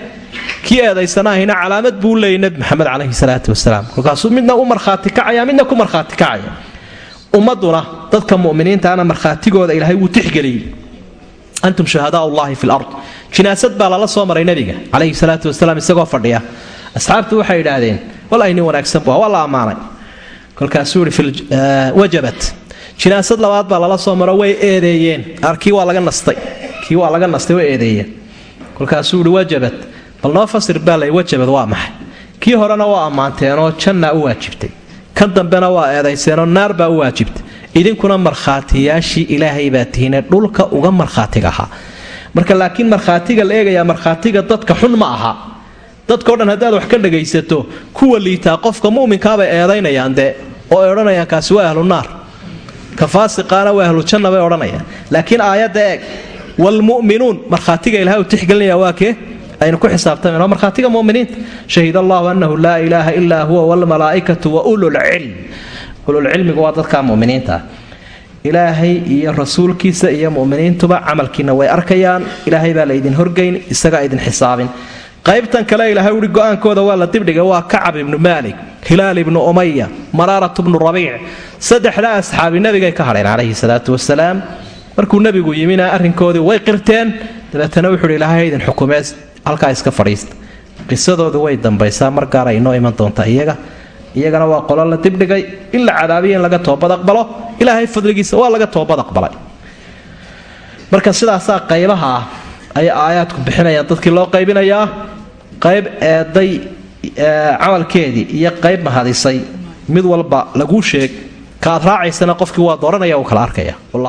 kii eedaysanaahina calaamad buu u leeyahy nebi maxamed calayhi salaatu wasalaam. Kolkaasuu midna u markhaati kacaya midna ku markhaati kacaya. Ummaduna dadka muminiintaana markhaatigooda ilaahay wuu tixgeliyey. Antum shuhadaa ullahi fi lard jinaasad baa lala soo maray nebiga calayhi salaatu wasalaam isagoo fadhiya asxaabtu waxay idhaahdeen walahi nin wanaagsan bu waa la ammaanay. Kolkaasuu ihi wajabat. Jinaasad labaad baa lala soo maro way eedeeyeen. Kii waa laga nastay. Kii waa laga nastay way eedeeyeen. Kolkaasuu ihi wajabat. Bal noo fasir baa lay wajabad waa maxay? Kii horena waa ammaanteenoo jannaa u waajibtay. Kan dambena waa eedayseenoo naar baa u waajibtay. Idinkuna markhaatiyaashii ilaahay baa tihiine dhulka uga markhaatiga ahaa. Marka laakiin markhaatiga la eegayaa markhaatiga dadka xun ma aha dadkao dhan haddaad wax ka dhagaysato kuwa liitaa qofka mu'minkaabay eedaynayaan dee oo ay odhanayaan kaasi waa ahlu naar. Ka faasiqaana waa ahlu janna bay odhanayaan. Laakiin aayadda eeg waalmu'minuun markhaatiga ilahay uu tixgelinaya waa kee? Aynu ku xisaabtamayna waa markhaatiga muminiinta. Shahid allahu annahu laa ilaaha ilaa huwa waalmalaa'ikatu wa ululcilm ululcilmigu waa dadka muminiinta. Ah ilaahay iyo rasuulkiisa iyo muminiintuba camalkiina way arkayaan. Ilaahay baa laydin horgeyn isagaa idin xisaabin qaybtan kale ilaahay uhi go'aankooda waa la dibdhiga waa kacab ibnu maalik hilaal ibnu umaya maraarat bnu rabiic saddexda asxaabi nabigay ka hadheen calayhi salaatu wasalaam markuu nebigu yimina arrinkoodii way qirteen dabeetana wuxuuhi ilaahay idin xukumee halkaa iska fadhiista. Qisadoodu way dambaysaa mar gaara inoo iman doontaa iyaga iyagana waa qolo la dibdhigay in la cadaabiya in laga toobad aqbalo ilaahay fadligiisa waa laga toobad aqbalay marka sidaasaa qaybaha ah aayaadku bixinayaan dadkii loo qaybinayaa qayb eeday camalkeedii iyo qayb mahadisay mid walba laguu sheeg ka aad raacaysana qofkii waa dooranaya uu kala arkaya